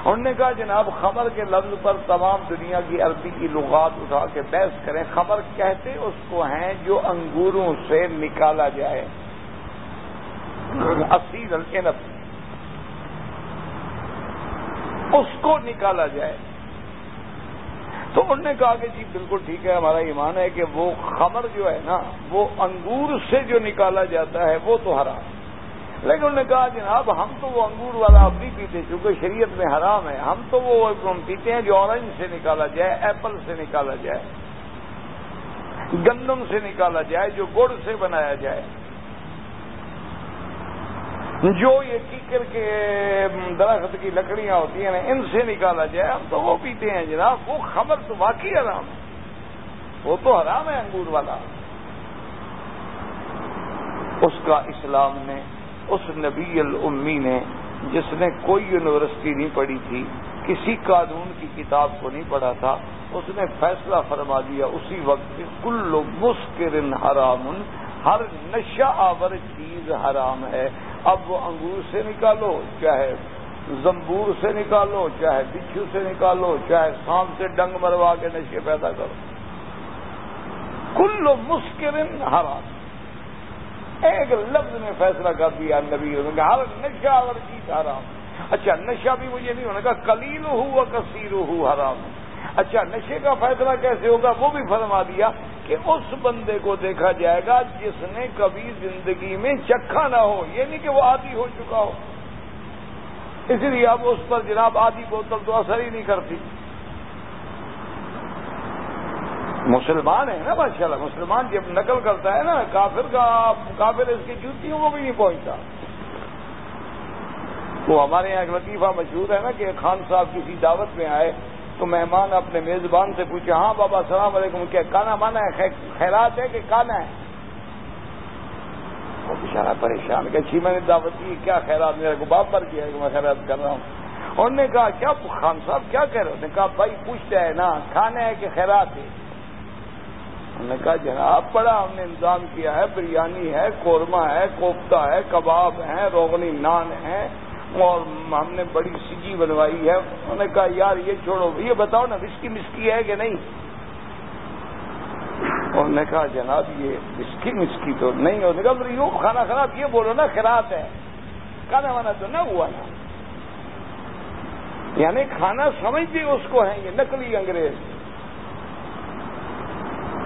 انہوں نے کہا، جناب، خمر کے لفظ پر تمام دنیا کی عربی کی لغات اٹھا کے بحث کریں۔ خمر کہتے اس کو ہیں جو انگوروں سے نکالا جائے۔ اصیل العنب اس کو نکالا جائے۔ تو انہوں نے کہا کہ جی بالکل ٹھیک ہے، ہمارا ایمان ہے کہ وہ خمر جو ہے نا، وہ انگور سے جو نکالا جاتا ہے، وہ تو حرام۔ لیکن انہوں نے کہا جناب، ہم تو وہ انگور والا اب نہیں پیتے چونکہ شریعت میں حرام ہے، ہم تو وہ پیتے ہیں جو اورنج سے نکالا جائے، ایپل سے نکالا جائے، گندم سے نکالا جائے، جو گڑ سے بنایا جائے۔ جو یہ کیکر کے درخت کی لکڑیاں ہوتی ہیں نا ان سے نکالا جائے، ہم تو وہ پیتے ہیں جناب، وہ خبر تو واقعی حرام ہے۔ وہ تو حرام ہے انگور والا۔ اس کا اسلام نے اس نبی الامی نے جس نے کوئی یونیورسٹی نہیں پڑھی تھی، کسی قانون کی کتاب کو نہیں پڑھا تھا، اس نے فیصلہ فرما دیا، اسی وقت کل مسکرن حرام ہر نشہ آور چیز حرام ہے۔ اب وہ انگور سے نکالو، چاہے زمبور سے نکالو، چاہے بچھو سے نکالو، چاہے سانپ سے ڈنگ مروا کے نشے پیدا کرو۔ کل مسکرن حرام۔ ایک لفظ نے فیصلہ کر دیا نبی ہر نشہ اور چیز حرام۔ اچھا نشہ بھی مجھے نہیں ہونے کا کلیل ہو کثیر ہو، حرام۔ اچھا نشے کا فیصلہ کیسے ہوگا؟ وہ بھی فرما دیا کہ اس بندے کو دیکھا جائے گا جس نے کبھی زندگی میں چکھا نہ ہو۔ یہ نہیں کہ وہ آدھی ہو چکا ہو۔ اس لیے اب اس پر جناب آدھی بوتل تو اثر ہی نہیں کرتی۔ مسلمان ہے نا ماشاء اللہ مسلمان جب نقل کرتا ہے نا، کافر کا، کافر اس کی جوتیوں کو بھی نہیں پہنچتا۔ وہ ہمارے یہاں ایک لطیفہ مشہور ہے نا کہ خان صاحب کسی دعوت میں آئے، تو مہمان اپنے میزبان سے پوچھے ہاں بابا، السلام علیکم، کیا کانا مانا ہے؟ خیرات ہے کہ کانا ہے؟ وہ بچارا پریشان کہ اچھی میں نے دعوت کی کیا خیرات؟ میرے کو باپ پر کیا ہے کہ میں خیرات کر رہا ہوں۔ انہوں نے کہا، کیا خان صاحب کیا کہہ رہے انہوں نے کہا، بھائی پوچھتے ہیں نا کھانے ہے کہ خیرات ہے؟ انہوں نے کہا، جناب، بڑا ہم نے انتظام کیا ہے، بریانی ہے، قورمہ ہے، کوفتہ ہے، کباب ہے روغنی نان ہے اور ہم نے بڑی سجی بنوائی ہے۔ انہوں نے کہا، یار، یہ چھوڑو، یہ بتاؤ نا، وسکی مسکی ہے کہ نہیں؟ انہوں نے کہا، جناب، یہ وسکی مسکی تو نہیں انہوں نے کہا یوں کھانا خراب، یہ بولو نا، خراب ہے۔ کھانا وانا تو نہ ہوا نا۔ یعنی کھانا سمجھتے اس کو ہیں یہ نقلی انگریز۔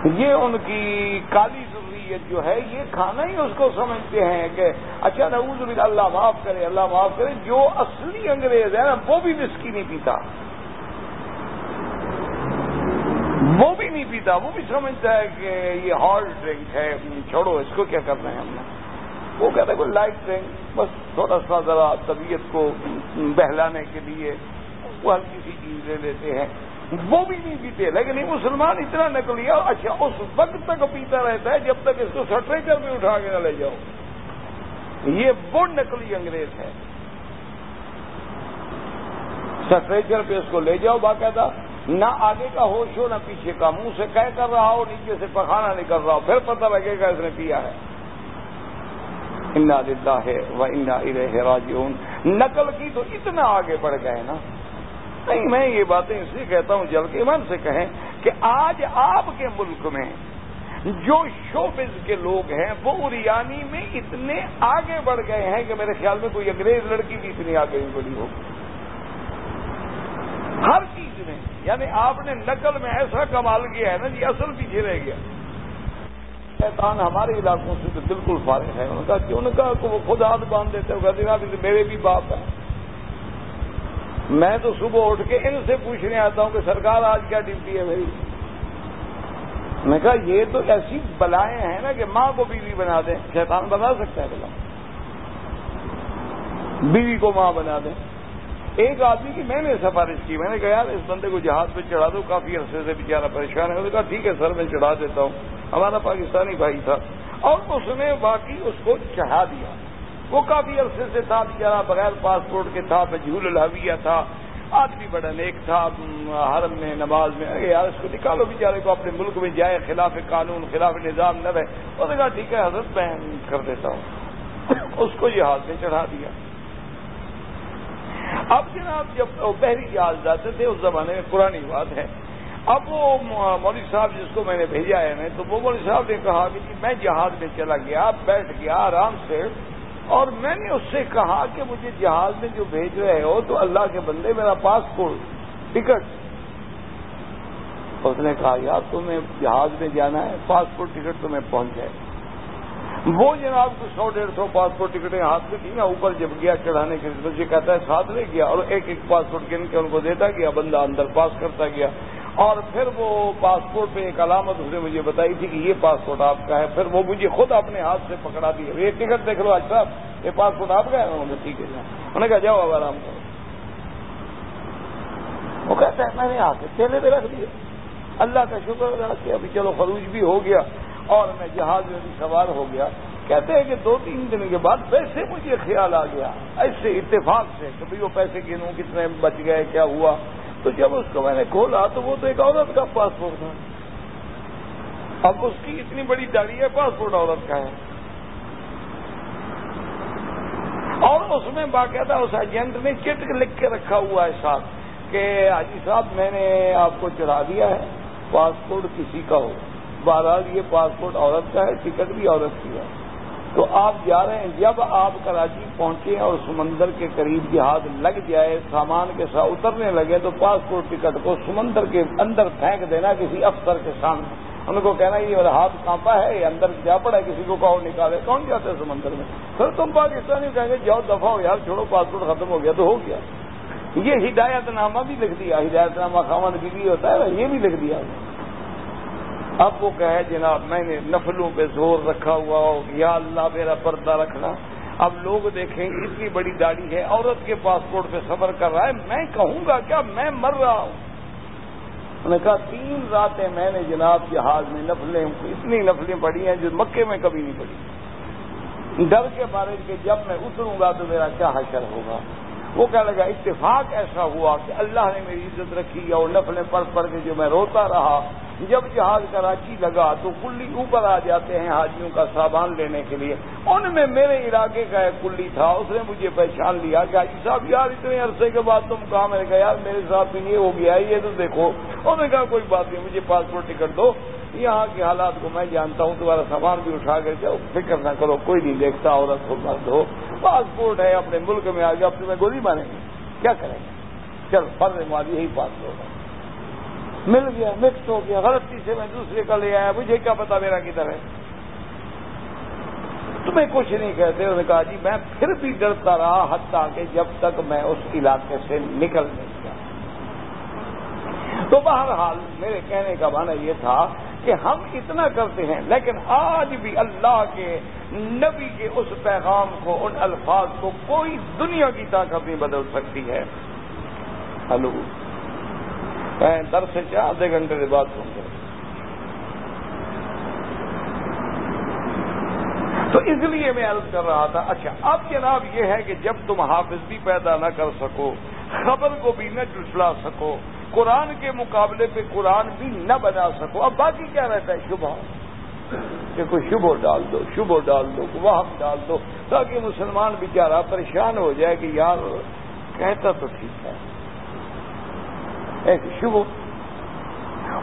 یہ ان کی کالی ضروریت جو ہے، یہ کھانا ہی اس کو سمجھتے ہیں کہ اچھا نعوذ باللہ، اللہ معاف کرے، اللہ معاف کرے، جو اصلی انگریز ہے نا وہ بھی وسکی نہیں پیتا۔ وہ بھی نہیں پیتا، وہ بھی سمجھتا ہے کہ یہ ہال ڈرنک ہے۔ چھوڑو، اس کو کیا کرنا ہے ہم؟ نے وہ کہتا ہے کوئی لائٹ ڈرنک بس تھوڑا سا ذرا طبیعت کو بہلانے کے لیے وہ ہلکی سی چیز لے لیتے ہیں۔ وہ بھی نہیں پیتے، لیکن یہ مسلمان اتنا نکلیا اچھا اس وقت تک پیتا رہتا ہے جب تک اس کو سٹریچر میں اٹھا کے نہ لے جاؤ۔ یہ وہ نکلی انگریز ہے۔ سٹریچر پہ اس کو لے جاؤ باقاعدہ۔ نہ آگے کا ہوش ہو، نہ پیچھے کا۔ منہ سے کہہ کر رہا ہو، نیچے سے پخانا نہیں کر رہا ہو۔ پھر پتہ لگے گا اس نے پیا ہے۔ انا دلہ ہے وہ انا ارے راجیون نقل کی تو اتنا آگے بڑھ گئے نا۔ نہیں میں یہ باتیں اس لیے کہتا ہوں جل کے من سے کہیں کہ آج آپ کے ملک میں جو شوبز کے لوگ ہیں وہ اریانی میں اتنے آگے بڑھ گئے ہیں کہ میرے خیال میں کوئی انگریز لڑکی بھی اتنی آگے بڑی ہوگی۔ ہر چیز میں یعنی آپ نے نقل میں ایسا کمال کیا ہے نا جی اصل پیچھے رہ گیا۔ شیطان ہمارے علاقوں سے تو بالکل فارغ ہے۔ ان کا کیوں نے کہا کہ وہ خود ہاتھ باندھ دیتے ہو میرے بھی باپ ہیں۔ میں تو صبح اٹھ کے ان سے پوچھنے آتا ہوں کہ سرکار آج کیا ڈیوٹی ہے میری؟ میں کہا یہ تو ایسی بلائیں ہیں نا کہ ماں کو بیوی بنا دیں۔ شیطان بنا سکتا ہے بلا۔ بیوی کو ماں بنا دیں۔ ایک آدمی کی میں نے سفارش کی، میں نے کہا یار اس بندے کو جہاز پہ چڑھا دو، کافی عرصے سے بیچارہ پریشان ہے۔ کہا ٹھیک ہے، سر میں چڑھا دیتا ہوں۔ ہمارا پاکستانی بھائی تھا۔ اور اس نے باقی اس کو چڑھا دیا۔ وہ کافی عرصے سے تھا، بیچارہ بغیر پاسپورٹ کے تھا مجھول الحویہ تھا، آدمی بڑا نیک تھا، حرم میں، نماز میں یار، اس کو نکالو بیچارے کو اپنے ملک میں جائے، خلاف قانون، خلاف نظام نہ رہے۔ اس نے کہا، ٹھیک ہے، حضرت، میں کر دیتا ہوں۔ اس کو جہاز میں چڑھا دیا۔ اب جناب، جب پہلی جہاز جاتے تھے، اس زمانے میں پرانی بات ہے۔ اب وہ مولوی صاحب، جس کو میں نے بھیجا ہے، میں، تو وہ مولوی صاحب نے کہا کہ جی، میں جہاز میں چلا گیا، بیٹھ گیا، آرام سے اور میں نے اس سے کہا کہ مجھے جہاز میں جو بھیج رہے ہو تو اللہ کے بندے میرا پاسپورٹ، ٹکٹ۔ اس نے کہا، یار، تمہیں جہاز میں جانا ہے، پاسپورٹ ٹکٹ تمہیں پہنچ جائے وہ جناب کو سو ڈیڑھ سو پاسپورٹ ٹکٹیں ہاتھ میں تھی نا اوپر جب گیا چڑھانے کے لیے کہتا ہے، ساتھ لے گیا۔ اور ایک ایک پاسپورٹ گن کے ان کو دیتا گیا، بندہ اندر پاس کرتا گیا۔ اور پھر وہ پاسپورٹ پہ ایک علامت اس نے مجھے بتائی تھی کہ یہ پاسپورٹ آپ کا ہے۔ پھر وہ مجھے خود اپنے ہاتھ سے پکڑا دیا۔ یہ ٹکٹ دیکھ لو اچھا یہ پاسپورٹ آپ کا ہے؟ انہوں نے ٹھیک ہے انہوں نے کہا، جاؤ اب آرام کرو۔ وہ کہتا ہے، میں نے آ کے پہ رکھ دیا اللہ کا شکر ادا کیا، ابھی چلو خروج بھی ہو گیا۔ اور میں جہاز میں بھی سوار ہو گیا۔ کہتے ہیں کہ دو تین دن کے بعد پیسے مجھے خیال آ گیا۔ ایسے اتفاق سے کہ وہ پیسے گنوں، کتنے بچ گئے، کیا ہوا؟ تو جب اس کو میں نے کھولا تو وہ تو ایک عورت کا پاسپورٹ تھا۔ اب اس کی اتنی بڑی داڑھی ہے، پاسپورٹ عورت کا ہے۔ اور اس میں باقاعدہ اس ایجنٹ نے چٹ لکھ کے رکھا ہوا ہے ساتھ کہ حاجی صاحب، میں نے آپ کو چڑھا دیا ہے، پاسپورٹ کسی کا ہو۔ بہرحال یہ پاسپورٹ عورت کا ہے، ٹکٹ بھی عورت کی ہے۔ تو آپ جا رہے ہیں، جب آپ کراچی پہنچے اور سمندر کے قریب جہاز لگ جائے، سامان کے ساتھ اترنے لگے، تو پاسپورٹ ٹکٹ کو سمندر کے اندر پھینک دینا کسی افسر کے سامنے۔ ان کو کہنا یہ میرا ہاتھ کانپا ہے، یہ اندر جا پڑا ہے، کسی کو کہو نکالے، کون جاتے ہیں سمندر میں؟ پھر تم پاکستانی کہیں گے، جاؤ دفاع ہو، یار، چھوڑو، پاسپورٹ ختم ہو گیا تو ہو گیا۔ یہ ہدایت نامہ بھی لکھ دیا، ہدایت نامہ خامن بھی ہوتا ہے، یہ بھی لکھ دیا۔ اب وہ کہے جناب میں نے نفلوں پہ زور رکھا ہوا ہو یا اللہ میرا پردہ رکھنا۔ اب لوگ دیکھیں اتنی بڑی داڑھی ہے، عورت کے پاسپورٹ پہ سفر کر رہا ہے، میں کہوں گا کیا؟ میں مر رہا ہوں۔ انہوں نے کہا تین راتیں میں نے جناب جہاز میں نفلیں، اتنی نفلیں پڑھی ہیں جو مکے میں کبھی نہیں پڑھی۔ ڈر کے بارے کے جب میں اتروں گا تو میرا کیا حشر ہوگا؟ وہ کہنے لگا، اتفاق ایسا ہوا کہ اللہ نے میری عزت رکھی اور نفلیں پڑھ پڑھ کے جو میں روتا رہا جب جہاز کراچی لگا تو کلی اوپر آ جاتے ہیں حاجیوں کا سامان لینے کے لیے۔ ان میں میرے علاقے کا ایک کلی تھا، اس نے مجھے پہچان لیا کہ حاجی صاحب، یار، اتنے عرصے کے بعد تم کہاں میں نے کہا، یار، میرے ساتھ بھی یہ ہو گیا یہ تو دیکھو۔ انہوں نے کہا، کوئی بات نہیں، مجھے پاسپورٹ ٹکٹ دو۔ یہاں کے حالات کو میں جانتا ہوں، تمہارا سامان بھی اٹھا کر جاؤ۔ فکر نہ کرو، کوئی نہیں دیکھتا، عورت ہو مرد ہو۔ پاسپورٹ ہے، اپنے ملک میں آ گیا اب تمہیں گولی ماریں گے۔ کیا کریں گے؟ چل فرض ماری یہی پاسپورٹ ہے۔ مل گیا مکس ہو گیا، غلطی سے میں دوسرے کا لے آیا، مجھے کیا پتا میرا کدھر ہے؟ تمہیں کچھ نہیں کہتے، انہوں نے کہا جی میں پھر بھی ڈرتا رہا حتیٰ کہ جب تک میں اس علاقے سے نکل نہیں گیا تو بہرحال میرے کہنے کا معنی یہ تھا کہ ہم اتنا کرتے ہیں، لیکن آج بھی اللہ کے نبی کے اس پیغام کو، ان الفاظ کو کوئی دنیا کی طاقت نہیں بدل سکتی ہے۔ ہلو۔ میں در سے کیا آدھے گھنٹے کے بعد سن گئے تو اس لیے میں عرض کر رہا تھا اچھا اب جناب یہ ہے کہ جب تم حافظ بھی پیدا نہ کر سکو، خبر کو بھی نہ جٹلا سکو، قرآن کے مقابلے پہ قرآن بھی نہ بنا سکو، اب باقی کیا رہتا ہے؟ شبہ۔ کہ کوئی شبہ ڈال دو، شبہ ڈال دو وہم ڈال دو، تاکہ مسلمان بیچارہ پریشان ہو جائے کہ یار، کہتا تو ٹھیک ہے۔ ایک شبہ۔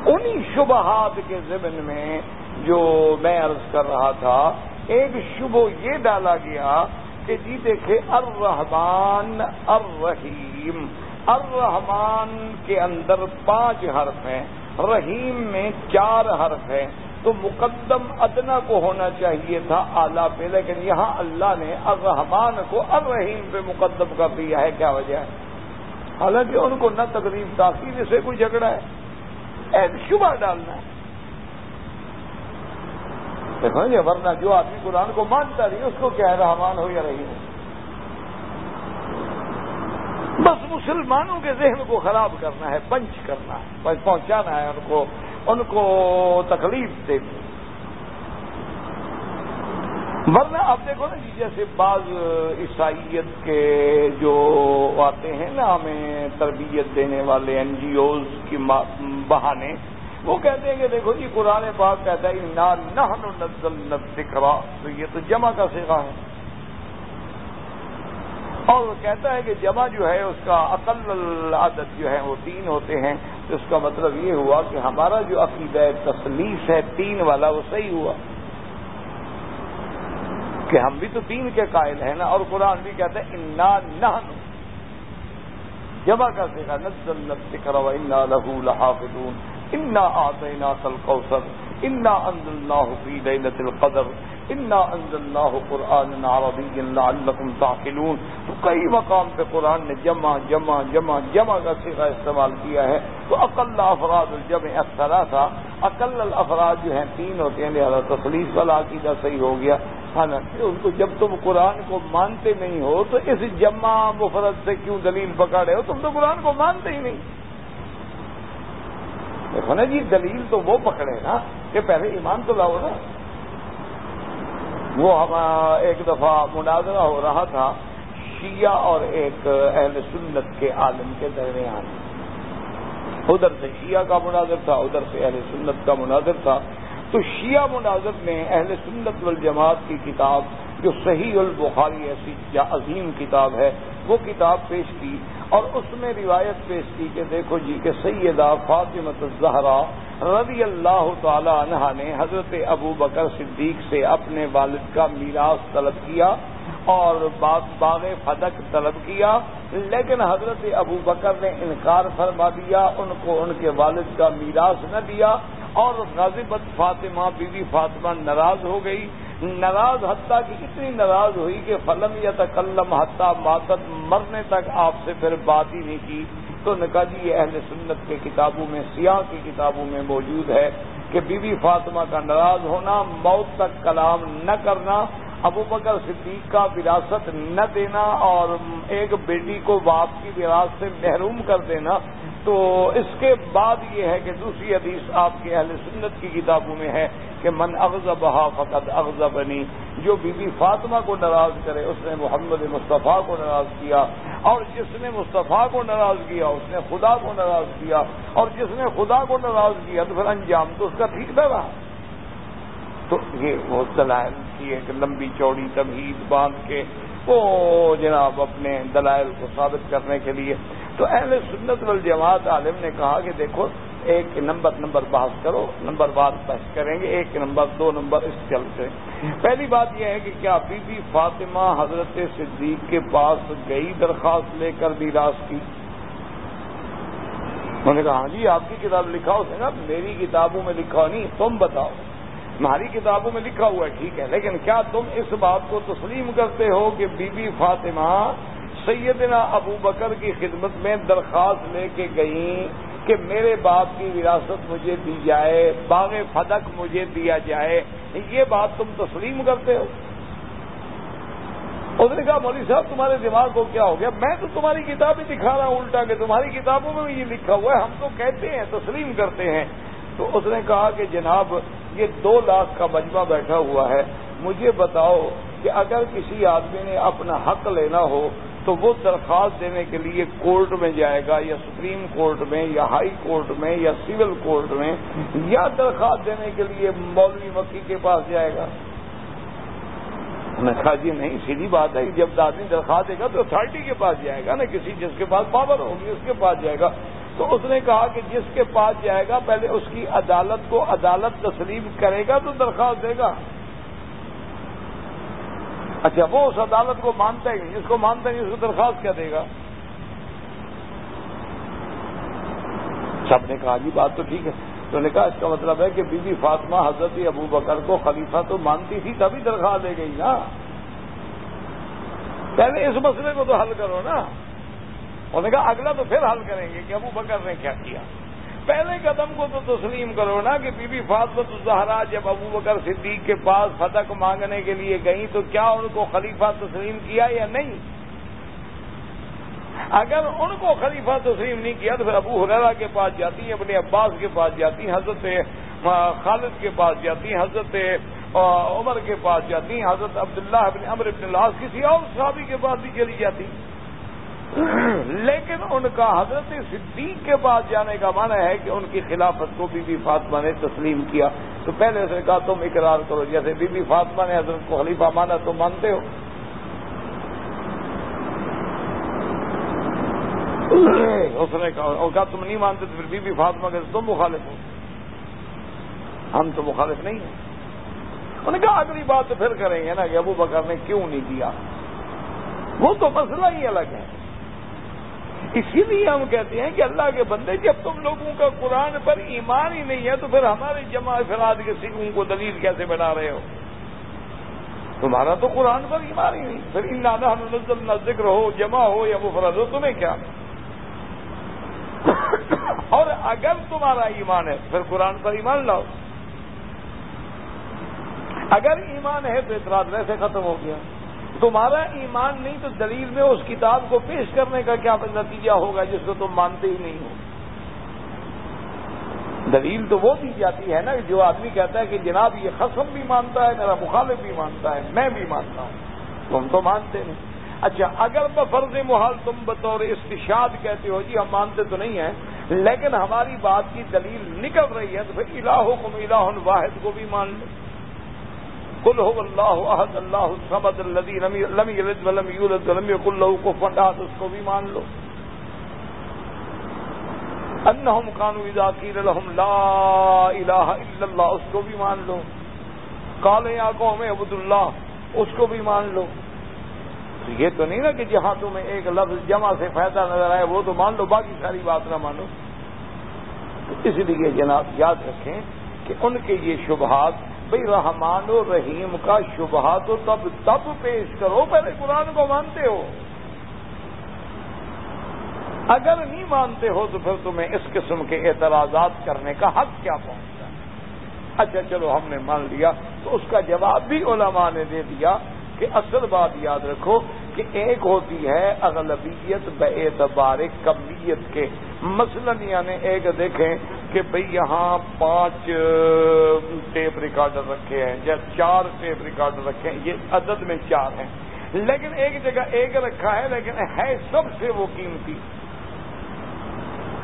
انہی شبہات کے ضمن میں جو میں عرض کر رہا تھا، ایک شبہ یہ ڈالا گیا کہ جی دیکھے الرحمن الرحیم۔ الرحمان کے اندر پانچ حرف ہیں، رحیم میں چار حرف ہیں۔ تو مقدم ادنا کو ہونا چاہیے تھا اعلیٰ پہ، لیکن یہاں اللہ نے الرحمان کو الرحیم پہ مقدم کر دیا ہے۔ کیا وجہ ہے؟ حالانکہ ان کو نہ تقریب تاخیر سے کوئی جھگڑا ہے ایک شبہ ڈالنا ہے۔ دیکھو یہ ورنہ جو آدمی قرآن کو مانتا نہیں، اس کو کیا ہے، رحمان ہو یا رہی ہو بس مسلمانوں کے ذہن کو خراب کرنا ہے، پنچ کرنا ہے بس پہنچانا ہے ان کو ان کو تکلیف دینی ورنہ آپ دیکھو نا جی جیسے بعض عیسائیت کے جو آتے ہیں نا، ہمیں تربیت دینے والے این جی اوز کی بہانے، وہ کہتے ہیں کہ دیکھو جی قرآن پاک کہتا ہے نہ نزل تو یہ تو جمع کا سیکھا ہے۔ اور وہ کہتا ہے کہ جمع جو ہے، اس کا عقل عادت جو ہے، وہ تین ہوتے ہیں۔ تو اس کا مطلب یہ ہوا کہ ہمارا جو عقیدہ تصلیف ہے، تین والا، وہ صحیح ہوا۔ کہ ہم بھی تو تین کے قائل ہیں نا، اور قرآن بھی کہتے ہیں انا نہ جمع کر دے گا نزل نفر انا لہو لحافظون انا آتینا کل کوثر انا انزل اللہ فی لیلت القدر انا انزل اللہ قرآن عربی لعلکم تعقلون تو کئی مقام پہ قرآن نے جمع جمع جمع جمع کا سیکھا استعمال کیا ہے تو اقل افراد الجمع اثرا تھا۔ اقل الافراد جو ہیں، تین ہوتے ہیں، لہٰذا تخلیص والا عقیدہ صحیح ہو گیا۔ حالانکہ ان کو جب تم قرآن کو مانتے نہیں ہو تو اس جمع مفرد سے کیوں دلیل پکڑ رہے ہو؟ تم تو قرآن کو مانتے ہی نہیں۔ دیکھو نا جی دلیل تو وہ پکڑے نا کہ پہلے ایمان تو لاؤ نا۔ وہ ہم ایک دفعہ مناظرہ ہو رہا تھا شیعہ اور ایک اہل سنت کے عالم کے درمیان۔ ادھر سے شیعہ کا مناظر تھا، ادھر سے اہل سنت کا مناظر تھا۔ تو شیعہ مناظر نے اہل سنت والجماعت کی کتاب، جو صحیح البخاری ایسی یا عظیم کتاب ہے، وہ کتاب پیش کی اور اس میں روایت پیش کی کہ دیکھو جی کہ سیدہ فاطمت الزہرا رضی اللہ تعالی عنہ نے حضرت ابو بکر صدیق سے اپنے والد کا میراث طلب کیا اور باغ فدق طلب کیا۔ لیکن حضرت ابو بکر نے انکار فرما دیا، ان کو ان کے والد کا میراث نہ دیا اور غازبت فاطمہ بی بی فاطمہ ناراض ہو گئی۔ ناراض حتیٰ کی اتنی ناراض ہوئی کہ فلم یا تکلم حتیٰ ماتت مرنے تک آپ سے پھر بات ہی نہیں کی۔ تو نکا جی اہل سنت کے کتابوں میں، سیاہ کی کتابوں میں موجود ہے کہ بی بی فاطمہ کا ناراض ہونا، موت تک کلام نہ کرنا ابو بکر صدیق کا وراثت نہ دینا اور ایک بیٹی کو باپ کی وراثت سے محروم کر دینا، تو اس کے بعد یہ ہے کہ دوسری حدیث آپ کے اہل سنت کی کتابوں میں ہے کہ من اغضب فقط اغضب بنی جو بی بی فاطمہ کو ناراض کرے، اس نے محمد مصطفیٰ کو ناراض کیا اور جس نے مصطفیٰ کو ناراض کیا، اس نے خدا کو ناراض کیا اور جس نے خدا کو ناراض کیا تو پھر انجام تو اس کا ٹھیک نہ رہا۔ تو یہ وہ دلائل کی ایک لمبی چوڑی تمہید باندھ کے وہ جناب اپنے دلائل کو ثابت کرنے کے لیے۔ تو اہل سنت والجماعت عالم نے کہا کہ دیکھو، ایک نمبر نمبر بحث کرو، نمبر بعد بحث کریں گے، ایک نمبر، دو نمبر، اس چلتے پہلی بات یہ ہے کہ کیا بی بی فاطمہ حضرت صدیق کے پاس گئی درخواست لے کر بھی کی؟ انہوں نے کہا ہاں جی آپ کی کتاب لکھا ہو نا میری کتابوں میں لکھا ہو نہیں، تم بتاؤ۔ ہماری کتابوں میں لکھا ہوا ہے، ٹھیک ہے، لیکن کیا تم اس بات کو تسلیم کرتے ہو کہ بی بی فاطمہ سیدنا ابو بکر کی خدمت میں درخواست لے کے گئیں کہ میرے باپ کی وراثت مجھے دی جائے، باغ فدق مجھے دیا جائے؟ یہ بات تم تسلیم کرتے ہو۔ اس نے کہا، مولوی صاحب، تمہارے دماغ کو کیا ہو گیا؟ میں تو تمہاری کتاب ہی دکھا رہا ہوں الٹا کہ تمہاری کتابوں میں بھی یہ لکھا ہوا ہے، ہم تو کہتے ہیں، تسلیم کرتے ہیں۔ تو اس نے کہا کہ جناب یہ دو لاکھ کا مجمع بیٹھا ہوا ہے، مجھے بتاؤ کہ اگر کسی آدمی نے اپنا حق لینا ہو تو وہ درخواست دینے کے لیے کورٹ میں جائے گا، یا سپریم کورٹ میں، یا ہائی کورٹ میں، یا سول کورٹ میں، یا درخواست دینے کے لیے مولوی مکی کے پاس جائے گا۔ کہا جی نہیں، سیدھی بات ہے، جب آدمی درخواست دے گا تو اتارٹی کے پاس جائے گا نا، کسی جس کے پاس پاور ہوگی اس کے پاس جائے گا۔ تو اس نے کہا کہ جس کے پاس جائے گا، پہلے اس کی عدالت کو عدالت تسلیم کرے گا تو درخواست دے گا۔ اچھا وہ اس عدالت کو مانتا ہی نہیں، جس کو مانتا نہیں، اس کو درخواست کیا دے گا؟ سب نے کہا جی بات تو ٹھیک ہے۔ تو نے کہا، اس کا مطلب ہے کہ بی بی فاطمہ حضرت ابو بکر کو خلیفہ تو مانتی تھی، تبھی درخواست دے گئی نا۔ پہلے اس مسئلے کو تو حل کرو نا۔ انہوں نے کہا اگلا تو پھر حل کریں گے کہ ابو بکر نے کیا کیا۔ پہلے قدم کو تو تسلیم کرو نا کہ بی بی فاطمت الزہرا جب ابو بکر صدیق کے پاس فتح مانگنے کے لیے گئی تو کیا ان کو خلیفہ تسلیم کیا یا نہیں؟ اگر ان کو خلیفہ تسلیم نہیں کیا تو پھر ابو حرا کے پاس جاتی اپنے عباس کے پاس جاتی حضرت خالد کے پاس جاتی حضرت عمر کے پاس جاتی حضرت عبداللہ ابن امر ابن اللہ کسی اور صحابی کے پاس بھی چلی جاتی۔ لیکن ان کا حضرت صدیق کے پاس جانے کا معنی ہے کہ ان کی خلافت کو بی بی فاطمہ نے تسلیم کیا۔ تو پہلے سے کہا تم اقرار کرو، جیسے بی بی فاطمہ نے حضرت کو خلیفہ مانا تو مانتے ہو۔ اس نے کہا تم نہیں مانتے تو پھر بی بی فاطمہ کے تم مخالف ہو۔ ہم تو مخالف نہیں ہیں۔ انہوں نے کہا، اگلی بات تو پھر کریں گے نا کہ ابو بکر نے کیوں نہیں کیا؟ وہ تو مسئلہ ہی الگ ہے۔ اسی لیے ہم کہتے ہیں کہ اللہ کے بندے، جب تم لوگوں کا قرآن پر ایمان ہی نہیں ہے، تو پھر ہمارے جمع افراد کے سکھوں کو دلیل کیسے بنا رہے ہو؟ تمہارا تو قرآن پر ایمان ہی نہیں۔ پھر ان نادا نہ ذکر ہو جمع ہو یا وہ ہو، تمہیں کیا؟ اور اگر تمہارا ایمان ہے، پھر قرآن پر ایمان لاؤ۔ اگر ایمان ہے تو اعتراض ویسے ختم ہو گیا۔ تمہارا ایمان نہیں تو دلیل میں اس کتاب کو پیش کرنے کا کیا نتیجہ ہوگا جس کو تم مانتے ہی نہیں ہو؟ دلیل تو وہ دی جاتی ہے نا جو آدمی کہتا ہے کہ جناب یہ خصم بھی مانتا ہے، میرا مخالف بھی مانتا ہے، میں بھی مانتا ہوں۔ تم تو مانتے نہیں۔ اچھا اگر بفرض محال تم بطور استشاد کہتے ہو جی ہم مانتے تو نہیں ہیں، لیکن ہماری بات کی دلیل نکل رہی ہے تو پھر الہ کم الہ واحد کو بھی مان لو۔ کل ہو اللہ عہد اللہ سمد الدی لم یلد ولم یولد ولم یقل له كفوا. احد اس کو بھی مان لو. انہم کانوا اذا قیل لهم لا الہ الا اللہ اس کو بھی مان لو. قال یا قوم عبد اللہ اس کو بھی مان لو. تو یہ تو نہیں نا کہ جہاں تمہیں ایک لفظ جمع سے فائدہ نظر آئے، وہ تو مان لو، باقی ساری بات نہ مانو. اس لیے جناب یاد رکھیں کہ ان کے یہ شبہات بھائی رحمان و رحیم کا شبہ تو تب تب پیش کرو، پہلے قرآن کو مانتے ہو۔ اگر نہیں مانتے ہو تو پھر تمہیں اس قسم کے اعتراضات کرنے کا حق کیا پہنچتا ہے۔ اچھا چلو، ہم نے مان لیا۔ تو اس کا جواب بھی علماء نے دے دیا کہ اصل بات یاد رکھو کہ ایک ہوتی ہے اغلبیت بے اعتبار کمیت کے۔ مثلا یعنی ایک دیکھیں کہ بھئی یہاں پانچ ٹیپ ریکارڈر رکھے ہیں یا چار ٹیپ ریکارڈر رکھے ہیں، یہ عدد میں چار ہیں۔ لیکن ایک جگہ ایک رکھا ہے، لیکن ہے سب سے وہ قیمتی۔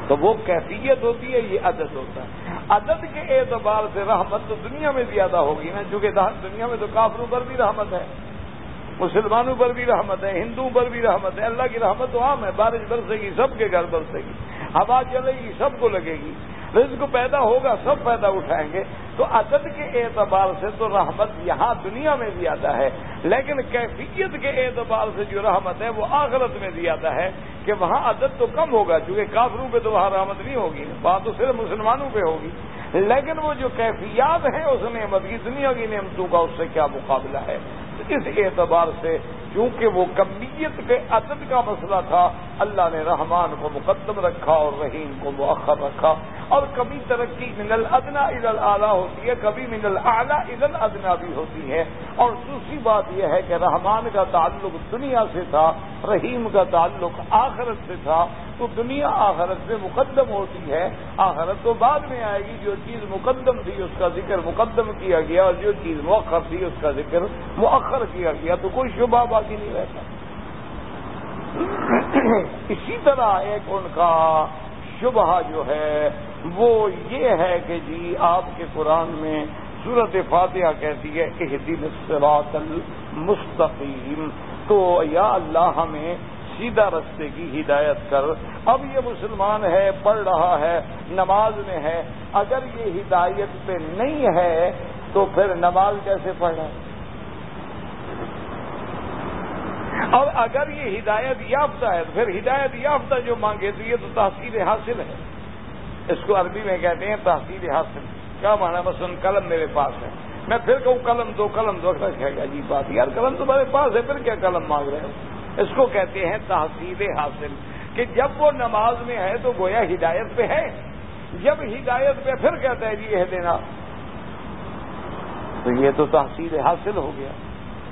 تو وہ کیفیت ہوتی ہے، یہ عدد ہوتا ہے۔ عدد کے اعتبار سے رحمت تو دنیا میں زیادہ ہوگی نا، چونکہ دنیا میں تو کافروں پر بھی رحمت ہے، مسلمانوں پر بھی رحمت ہے، ہندوؤں پر بھی رحمت ہے۔ اللہ کی رحمت تو عام ہے، بارش برسے گی، سب کے گھر برسے گی، ہوا چلے گی، سب کو لگے گی۔ رزق پیدا ہوگا، سب پیدا اٹھائیں گے۔ تو عدد کے اعتبار سے تو رحمت یہاں دنیا میں زیادہ ہے، لیکن کیفیت کے اعتبار سے جو رحمت ہے وہ آخرت میں زیادہ ہے کہ وہاں عدد تو کم ہوگا، چونکہ کافروں پہ تو وہاں رحمت نہیں ہوگی، بات تو صرف مسلمانوں پہ ہوگی۔ لیکن وہ جو کیفیات ہیں اس نعمت کی، دنیا کی نعمتوں کا اس سے کیا مقابلہ ہے؟ اس اعتبار سے کیونکہ وہ کمیت کے عدد کا مسئلہ تھا، اللہ نے رحمان کو مقدم رکھا اور رحیم کو مؤخر رکھا۔ اور کبھی ترقی من الادنا اد اعلیٰ ہوتی ہے، کبھی من العلیٰ اد الادنا بھی ہوتی ہے۔ اور دوسری بات یہ ہے کہ رحمان کا تعلق دنیا سے تھا، رحیم کا تعلق آخرت سے تھا۔ تو دنیا آخرت سے مقدم ہوتی ہے۔ آخرت تو بعد میں آئے گی، جو چیز مقدم تھی اس کا ذکر مقدم کیا گیا اور جو چیز مؤخر تھی اس کا ذکر مؤخر کیا گیا، تو کوئی شبہ باقی نہیں رہتا۔ اسی طرح ایک ان کا شبہ جو ہے، وہ یہ ہے کہ جی آپ کے قرآن میں صورت فاتحہ کہتی ہے کہ دن سرات المستقیم۔ تو یا اللہ ہمیں سیدھا رستے کی ہدایت کر۔ اب یہ مسلمان ہے، پڑھ رہا ہے، نماز میں ہے۔ اگر یہ ہدایت پہ نہیں ہے، تو پھر نماز کیسے پڑھ رہا ہے اور اگر یہ ہدایت یافتہ ہے، تو پھر ہدایت یافتہ جو مانگے تو یہ تو تحصیل حاصل ہے۔ اس کو عربی میں کہتے ہیں تحصیل حاصل۔ کیا مانا مثلا قلم میرے پاس ہے۔ میں پھر کہوں قلم دو قلم دو۔ کہے گا عجیب بات۔ یار قلم تمہارے پاس ہے، پھر کیا قلم مانگ رہے ہو؟ اس کو کہتے ہیں تحصیل حاصل، کہ جب وہ نماز میں ہے تو گویا ہدایت پہ ہے۔ جب ہدایت پہ پھر کہتا ہے جی یہ دینا۔ تو یہ تو تحصیل حاصل ہو گیا۔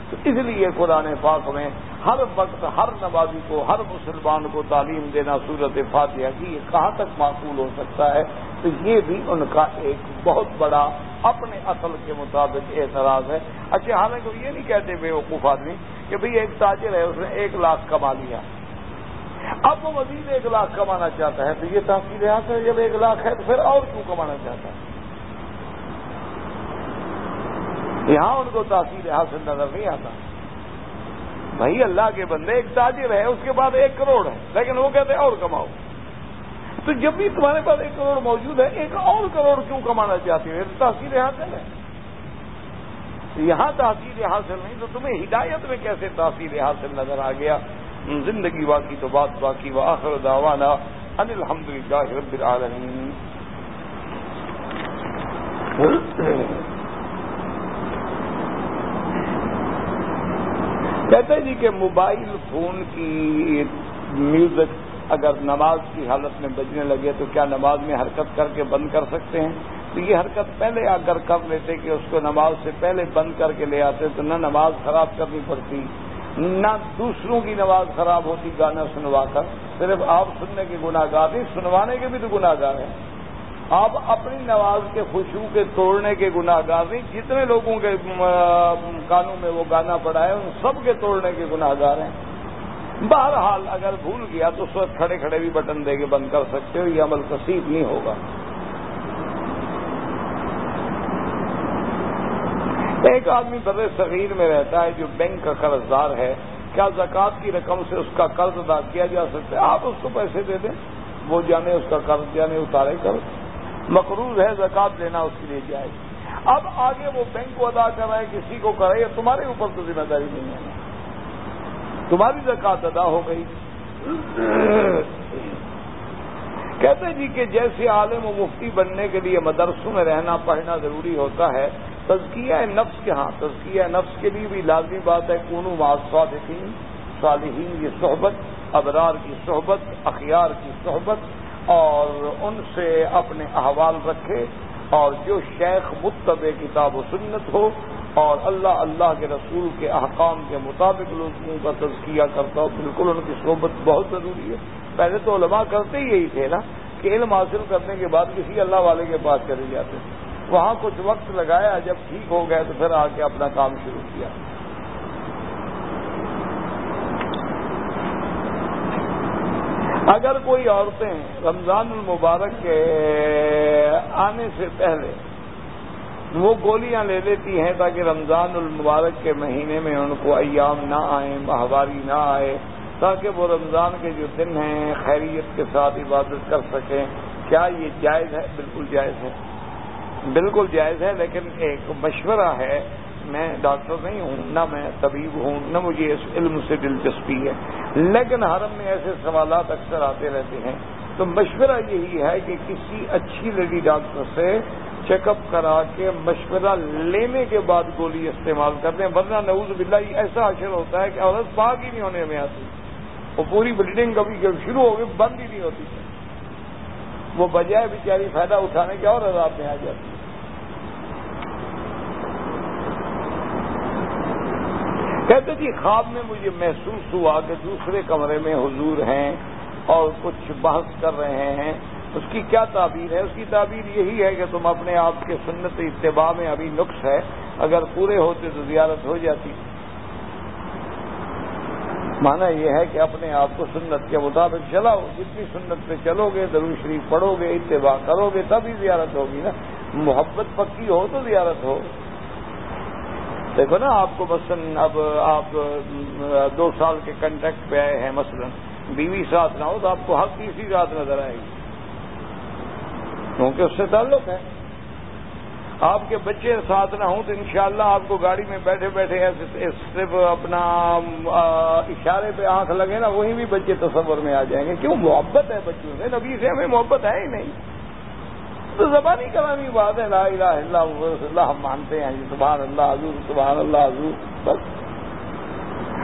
تو اس لیے قرآن پاک میں ہر وقت ہر نمازی کو، ہر مسلمان کو تعلیم دینا صورت فاتحہ کی یہ کہاں تک معقول ہو سکتا ہے؟ تو یہ بھی ان کا ایک بہت بڑا اپنے اصل کے مطابق اعتراض ہے۔ اچھا حالانکہ وہ یہ نہیں کہتے بے وقوف آدمی کہ بھئی ایک تاجر ہے، اس نے ایک لاکھ کما لیا۔ اب وہ مزید ایک لاکھ کمانا چاہتا ہے تو یہ تحصیل حاصل ہے ہاں جب ایک لاکھ ہے تو پھر اور کیوں کمانا چاہتا ہے؟ یہاں ان کو تحصیل حاصل نظر نہیں آتا۔ بھائی اللہ کے بندے ایک تاجر ہے، اس کے بعد ایک کروڑ ہے، لیکن وہ کہتے ہیں اور کماؤ۔ تو جب بھی تمہارے پاس ایک کروڑ موجود ہے، ایک اور کروڑ کیوں کمانا چاہتے ہو؟ یہ تحصیل حاصل ہے۔ یہاں تحصیل حاصل نہیں، تو تمہیں ہدایت میں کیسے تحصیل حاصل نظر آ گیا؟ زندگی باقی تو بات باقی وہ آخر داوانا ان الحمد للہ رب العالمین۔ کہتے جی کہ موبائل فون کی میوزک اگر نماز کی حالت میں بجنے لگے تو کیا نماز میں حرکت کر کے بند کر سکتے ہیں؟ تو یہ حرکت پہلے اگر کر لیتے کہ اس کو نماز سے پہلے بند کر کے لے آتے تو نہ نماز خراب کرنی پڑتی، نہ دوسروں کی نماز خراب ہوتی، گانا سنوا کر۔ صرف آپ سننے کے گناہ گار نہیں، سنوانے کے بھی تو گناہ گار ہیں۔ آپ اپنی نماز کے خوشبو کے توڑنے کے گناہ گار نہیں، جتنے لوگوں کے کانوں میں وہ گانا پڑا ہے، ان سب کے توڑنے کے گناہ گار ہیں۔ بہرحال اگر بھول گیا تو اس وقت کھڑے کھڑے بھی بٹن دے کے بند کر سکتے ہو، یہ عمل کثیر نہیں ہوگا۔ ایک آدمی بر صغیر میں رہتا ہے جو بینک کا قرض دار ہے، کیا زکوٰۃ کی رقم سے اس کا قرض ادا کیا جا سکتا ہے؟ آپ اس کو پیسے دے دیں، وہ جانے اس کا قرض جانے، اتارے قرض مقروض ہے زکوٰۃ لینا اس کے لیے جائے اب آگے وہ بینک کو ادا کر رہا ہے، کسی کو کرے یا تمہارے اوپر تو ذمہ داری نہیں ہے۔ تمہاری زکوٰۃ ادا ہو گئی۔ کہتے جی کہ جیسے عالم و مفتی بننے کے لیے مدرسوں میں رہنا پڑھنا ضروری ہوتا ہے، تزکیہ نفس کے ہاں تزکیہ نفس کے لیے بھی لازمی بات ہے، کونو معصواتین صالحین کی صحبت، ابرار کی صحبت، اخیار کی صحبت، اور ان سے اپنے احوال رکھے، اور جو شیخ متب کتاب و سنت ہو اور اللہ اللہ کے رسول کے احکام کے مطابق لوگوں کا تزکیہ کرتا ہوں۔ بالکل ان کی صحبت بہت ضروری ہے۔ پہلے تو علماء کرتے ہی یہی تھے نا کہ علم حاصل کرنے کے بعد کسی اللہ والے کے پاس چلے جاتے وہاں کچھ وقت لگایا، جب ٹھیک ہو گئے تو پھر آ کے اپنا کام شروع کیا۔ اگر کوئی عورتیں رمضان المبارک کے آنے سے پہلے وہ گولیاں لے لیتی ہیں تاکہ رمضان المبارک کے مہینے میں ان کو ایام نہ آئیں ماہواری نہ آئے، تاکہ وہ رمضان کے جو دن ہیں، خیریت کے ساتھ عبادت کر سکیں۔ کیا یہ جائز ہے؟ بالکل جائز ہے۔ بالکل جائز ہے، لیکن ایک مشورہ ہے۔ میں ڈاکٹر نہیں ہوں، نہ میں طبیب ہوں، نہ مجھے اس علم سے دلچسپی ہے۔ لیکن حرم میں ایسے سوالات اکثر آتے رہتے ہیں۔ تو مشورہ یہی ہے کہ کسی اچھی لیڈی ڈاکٹر سے چیک اپ کرا کے مشورہ لینے کے بعد گولی استعمال کرتے ہیں ورنہ نعوذ باللہ ایسا حشر ہوتا ہے کہ عورت پاک ہی نہیں ہونے میں آتی۔ وہ پوری بلڈنگ کبھی جب شروع ہوگی، بند ہی نہیں ہوتی۔ وہ بجائے بیچاری فائدہ اٹھانے کے اور عذاب میں آ جاتی۔ کہتے جی خواب میں مجھے محسوس ہوا کہ دوسرے کمرے میں حضور ہیں اور کچھ بحث کر رہے ہیں۔ اس کی کیا تعبیر ہے؟ اس کی تعبیر یہی ہے کہ تم اپنے آپ کے سنت اتباع میں ابھی نقص ہے۔ اگر پورے ہوتے تو زیارت ہو جاتی۔ مانا یہ ہے کہ اپنے آپ کو سنت کے مطابق چلاؤ۔ جتنی سنت پہ چلو گے درو شریف پڑھو گے، اتباع کرو گے، تبھی زیارت ہوگی نا۔ محبت پکی ہو تو زیارت ہو۔ دیکھو نا، آپ کو مثلاً اب آپ دو سال کے کنٹیکٹ پہ آئے ہیں، مثلاً بیوی ساتھ نہ ہو تو آپ کو حق تیسری رات نظر آئے گی۔ کیونکہ اس سے تعلق ہے۔ آپ کے بچے ساتھ نہ ہوں تو انشاءاللہ آپ کو گاڑی میں بیٹھے بیٹھے صرف اپنا اشارے پہ آنکھ لگے نا، وہیں بھی بچے تصور میں آ جائیں گے۔ کیوں؟ محبت ہے بچوں سے۔ نبی سے ہمیں محبت ہے ہی نہیں۔ تو زبانی کلامی بات ہے، لا الہ الا اللہ، ہم مانتے ہیں۔ سبحان اللہ، حضور، سبحان اللہ، حضور، بس۔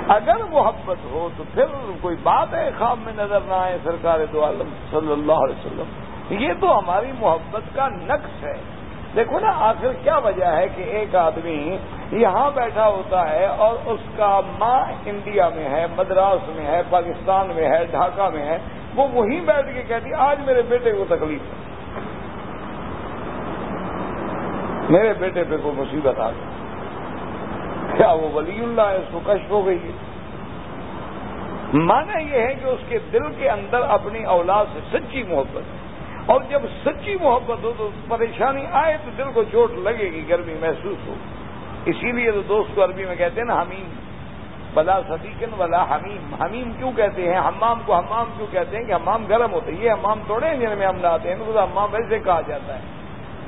اگر محبت ہو تو پھر کوئی بات ہے، خواب میں نظر نہ آئے سرکار دو عالم صلی اللہ علیہ وسلم۔ یہ تو ہماری محبت کا نقص ہے۔ دیکھو نا، آخر کیا وجہ ہے کہ ایک آدمی یہاں بیٹھا ہوتا ہے اور اس کا ماں انڈیا میں ہے، مدراس میں ہے، پاکستان میں ہے، ڈھاکہ میں ہے، وہ وہیں بیٹھ کے کہتی، آج میرے بیٹے کو تکلیف ہے۔ میرے بیٹے پہ کوئی مصیبت آ گئی۔ کیا وہ ولی اللہ ہے؟ اس کو کشف ہو گئی ہے۔ مانا یہ ہے کہ اس کے دل کے اندر اپنی اولاد سے سچی محبت ہے۔ اور جب سچی محبت ہو تو پریشانی آئے تو دل کو چوٹ لگے گی، گرمی محسوس ہو۔ اسی لیے تو دوست کو عربی میں کہتے ہیں نا حمیم۔ بلا صدیقن ولا حمیم۔ حمیم کیوں کہتے ہیں؟ حمام کو حمام کیوں کہتے ہیں کہ حمام گرم ہوتا ہے؟ یہ حمام توڑے ہیں جن میں ہم نہاتے ہیں۔ تو حمام ویسے کہا جاتا ہے۔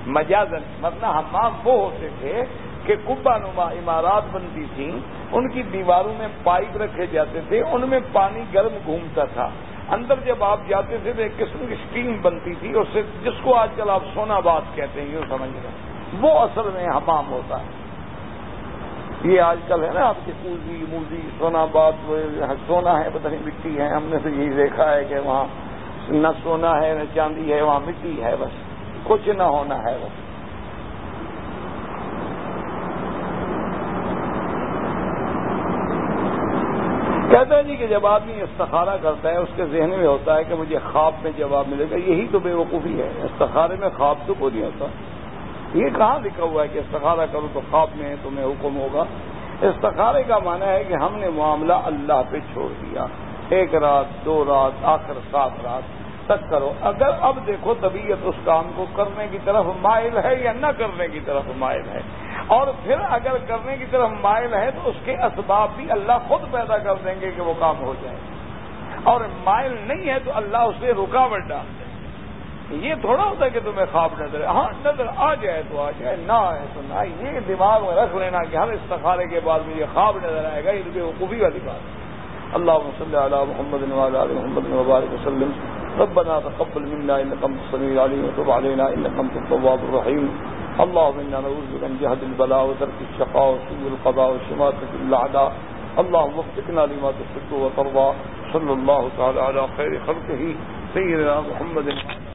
مجازن مطلب حمام وہ ہوتے تھے کہ کبا نما عمارات بنتی تھیں۔ ان کی دیواروں میں پائپ رکھے جاتے تھے۔ ان میں پانی گرم گھومتا تھا۔ اندر جب آپ جاتے تھے تو ایک قسم کی اسٹیم بنتی تھی اس سے جس کو آج کل آپ سونا بات کہتے ہیں، یوں سمجھ رہے وہ اصل میں حمام ہوتا ہے۔ یہ آج کل ہے نا، آپ کی پوزی، موزی، سونا بات سونا ہے، پتہ نہیں مٹی ہے۔ ہم نے تو یہی دیکھا ہے کہ وہاں نہ سونا ہے، نہ چاندی ہے، وہاں مٹی ہے بس۔ کچھ نہ ہونا ہے وہ کہتے ہیں جی کہ جب آدمی استخارہ کرتا ہے، اس کے ذہن میں ہوتا ہے کہ مجھے خواب میں جواب ملے گا، یہی تو بے وقوفی ہے۔ استخارے میں خواب تو کوئی نہیں ہوتا۔ یہ کہاں لکھا ہوا ہے کہ استخارہ کرو تو خواب میں تمہیں حکم ہوگا؟ استخارے کا معنی ہے کہ ہم نے معاملہ اللہ پہ چھوڑ دیا۔ ایک رات، دو رات، آخر سات رات تک کرو۔ اگر اب دیکھو طبیعت اس کام کو کرنے کی طرف مائل ہے یا نہ کرنے کی طرف مائل ہے۔ اور پھر اگر کرنے کی طرف مائل ہے تو اس کے اسباب بھی اللہ خود پیدا کر دیں گے کہ وہ کام ہو جائے۔ اور مائل نہیں ہے تو اللہ اسے رکاوٹ ڈال دے۔ یہ تھوڑا ہوتا ہے کہ تمہیں خواب نظر ہاں نظر آ جائے تو آ جائے، نہ آئے تو نہ یہ دماغ میں رکھ لینا کہ ہر استخارے کے بعد مجھے خواب نظر آئے گا، یہ وقوفی والی بات ہے۔ اللہ صلی علی محمد محمد مبارک وسلم۔ ربنا تقبل منا انك انت السميع العليم وتب علينا انك انت التواب الرحيم اللهم انا نعوذ بك من جهد البلاء وترك الشقاء وسوء القضاء وشماتة الاعداء اللهم وفقنا لما تحب وترضى. صلى الله تعالى على خير خلقه. سيدنا محمد